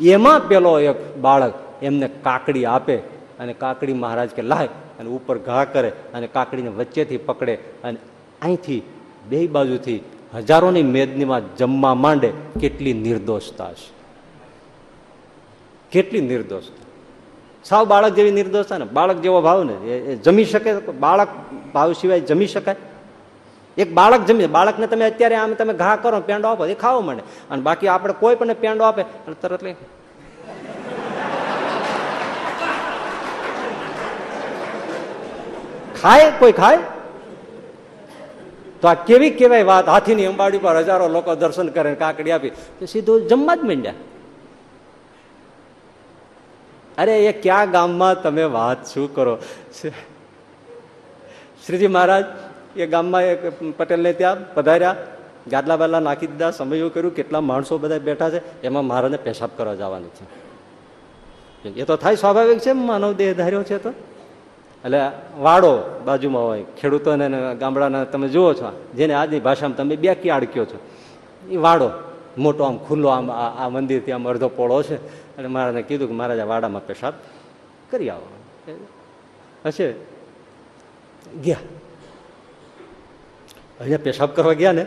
એમાં પેલો એક બાળક એમને કાકડી આપે અને કાકડી મહારાજ કે, લાય, અને ઉપર ઘા કરે અને કાકડીને વચ્ચેથી પકડે અને અહીંથી બે બાજુથી હજારોની મેદનીમાં જમવા માંડે. કેટલી નિર્દોષતા છે. કેટલી નિર્દોષતા. સાવ બાળક જેવી નિર્દોષતા ને. બાળક જેવો ભાવ ને. એ જમી શકે, બાળક ભાવ સિવાય જમી શકાય. એક બાળક જમે, બાળકને તમે અત્યારે આમ તમે ઘા કરો, પેંડો આપો, એ ખાવો મને. અને બાકી આપણે કોઈ પણ પેંડો આપે, અને તરત લઈ. ખાય? કોઈ ખાય? તો આ કેવી કેવાય વાત? હાથીની અંબાડી પર હજારો લોકો દર્શન કરે, કાકડી આપી. સીધું જમવા જ માંડ્યા. અરે, એ ક્યાં ગામમાં તમે વાત શું કરો? શ્રીજી મહારાજ એ ગામમાં એક પટેલને ત્યાં પધાર્યા. ગાદલા બાદલા નાખી દીધા. સમયું કર્યું, કેટલા માણસો બધા બેઠા છે, એમાં મહારાજને પેશાબ કરવા જવાનું છે. એ તો થાય સ્વાભાવિક છે, માનવ દેહ ધાર્યો છે તો. એટલે વાડો બાજુમાં હોય, ખેડૂતોને ગામડાના તમે જુઓ છો, જેને આજની ભાષામાં તમે બે ક્યાં અડક્યો છો. એ વાડો, મોટો આમ ખુલ્લો આમ આ મંદિર ત્યાં અડધો પોળો છે. અને મહારાજને કીધું કે મહારાજા વાડામાં પેશાબ કરી આવો. હશે. ગયા. અહીંયા પેશાબ કરવા ગયા ને?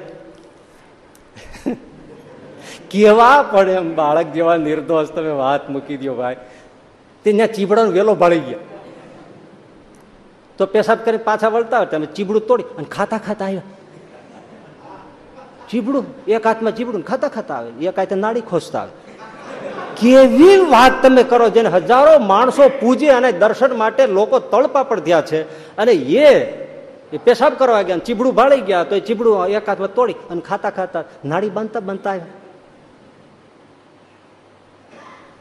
કેવા પડે એમ બાળક જેવા નિર્દોષ, તમે વાત મૂકી દો ભાઈ. તે ત્યાં ચીબડાનો વેલો ભાળી ગયા. તો પેશાબ કરીને પાછા વળતા તમે ચીબડું તોડી અને ખાતા ખાતા આવ્યા. ચીબડું, એક હાથમાં ચીબડું ખાતા ખાતા આવે, એક હાથે નાડી ખોસતા આવે. કેવી વાત તમે કરો જેને હજારો માણસો પૂજે અને દર્શન માટે લોકો તળપાપડ થયા છે. અને એ એ પેશાબ કરવા ગયા ચીબડું ભાળી ગયા તો એ ચીબડું એક હાથમાં તોડી અને ખાતા ખાતા નાળી બાંધતા આવ્યા.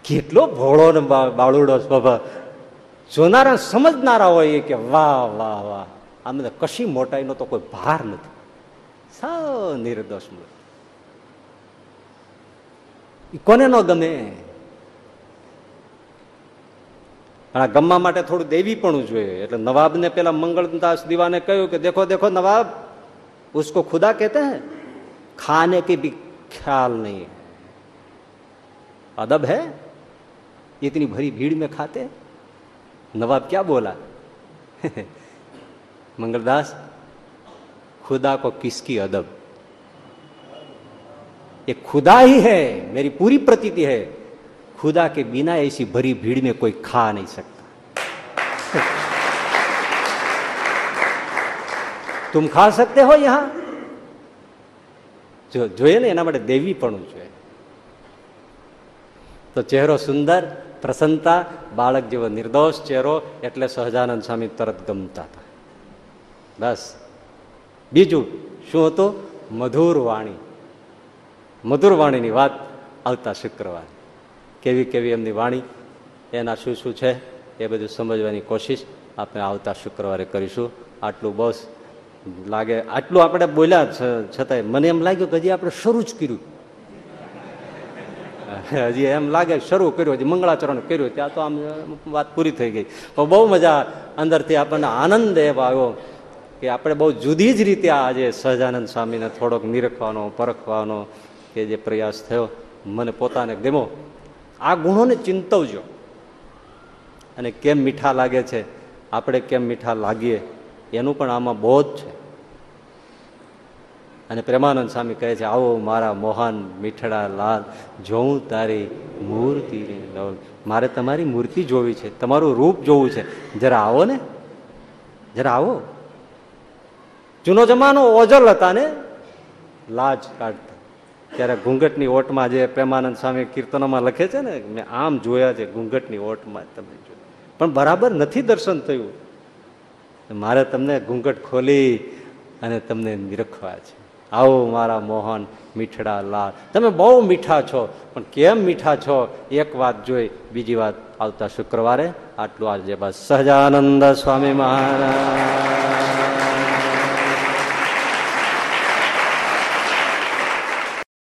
કેટલો ભોળો ને બાળુડો સ્વભાવ. જોનારા સમજનારા હોય કે, વાહ વાહ વાહ. આમ બધા કશી મોટાઈનો તો કોઈ ભાર નથી. સાવ નિર્દોષ કોને ન ગમે? આ ગમવા માટે થોડું દેવી પણ જોઈએ એટલે નવાબને પેલા મંગળદાસ દીવાને કહ્યું કે દેખો દેખો નવાબ उसको खुदा कहते हैं खाने की भी ख्याल नहीं है अदब है इतनी भरी भीड़ में खाते हैं? नवाब क्या बोला मंगलदास खुदा को किसकी अदब ये खुदा ही है मेरी पूरी प्रतीति है खुदा के बिना ऐसी भरी भीड़ में कोई खा नहीं सकता तुम खा सकते हो यहां જો જોઈએ ને એના માટે દેવી પણ જોઈએ તો ચહેરો સુંદર પ્રસન્નતા બાળક જેવો નિર્દોષ ચહેરો એટલે સહજાનંદ સ્વામી તરત ગમતા હતા બસ બીજું શું હતું મધુર વાણી મધુર વાણીની વાત આવતા શુક્રવાર કેવી કેવી એમની વાણી, એના શું શું છે, એ બધું સમજવાની કોશિશ આપણે આવતા શુક્રવારે કરીશું. આટલું બસ લાગે, આટલું આપણે બોલ્યા છતાંય મને એમ લાગ્યું કે હજી આપણે શરૂ જ કર્યું. હજી એમ લાગે શરૂ કર્યું, હજી મંગળાચરણ કર્યું, ત્યાં તો આમ વાત પૂરી થઈ ગઈ. પણ બહુ મજા અંદરથી આપણને આનંદ એવો આવ્યો કે આપણે બહુ જુદી જ રીતે આજે સહજાનંદ સ્વામીને થોડોક નિરખવાનો, પરખવાનો કે જે પ્રયાસ થયો, મને પોતાને ગમ્યો. આ ગુણોને ચિંતવજો. અને કેમ મીઠા લાગે છે? આપણે કેમ મીઠા લાગીએ? એનું પણ આમાં બોધ છે. અને પ્રેમાનંદ સ્વામી કહે છે, આવો મારા મોહન મીઠડા લાલ, જોઉં તારી મૂર્તિ મારે તમારી મૂર્તિ જોવી છે, તમારું રૂપ જોવું છે. જરા આવો ને. જરા આવો. જૂનો જમાનો ઓજલ હતા ને. લાજ કાઢતા. ત્યારે ઘૂંઘટની ઓટમાં જે પ્રેમાનંદ સ્વામી કીર્તનોમાં લખે છે ને, મેં આમ જોયા છે ઘૂંઘટની ઓટમાં તમે જોયું પણ બરાબર નથી દર્શન થયું. મારે તમને ઘૂંઘટ ખોલી અને તમને નિરખવા છે. આવો મારા મોહન મીઠડા લાલ. તમે બહુ મીઠા છો, પણ કેમ મીઠા છો? એક વાત જોઈ, બીજી વાત આવતા શુક્રવારે આટલું આજે બસ સહજાનંદ સ્વામી મહારાજ.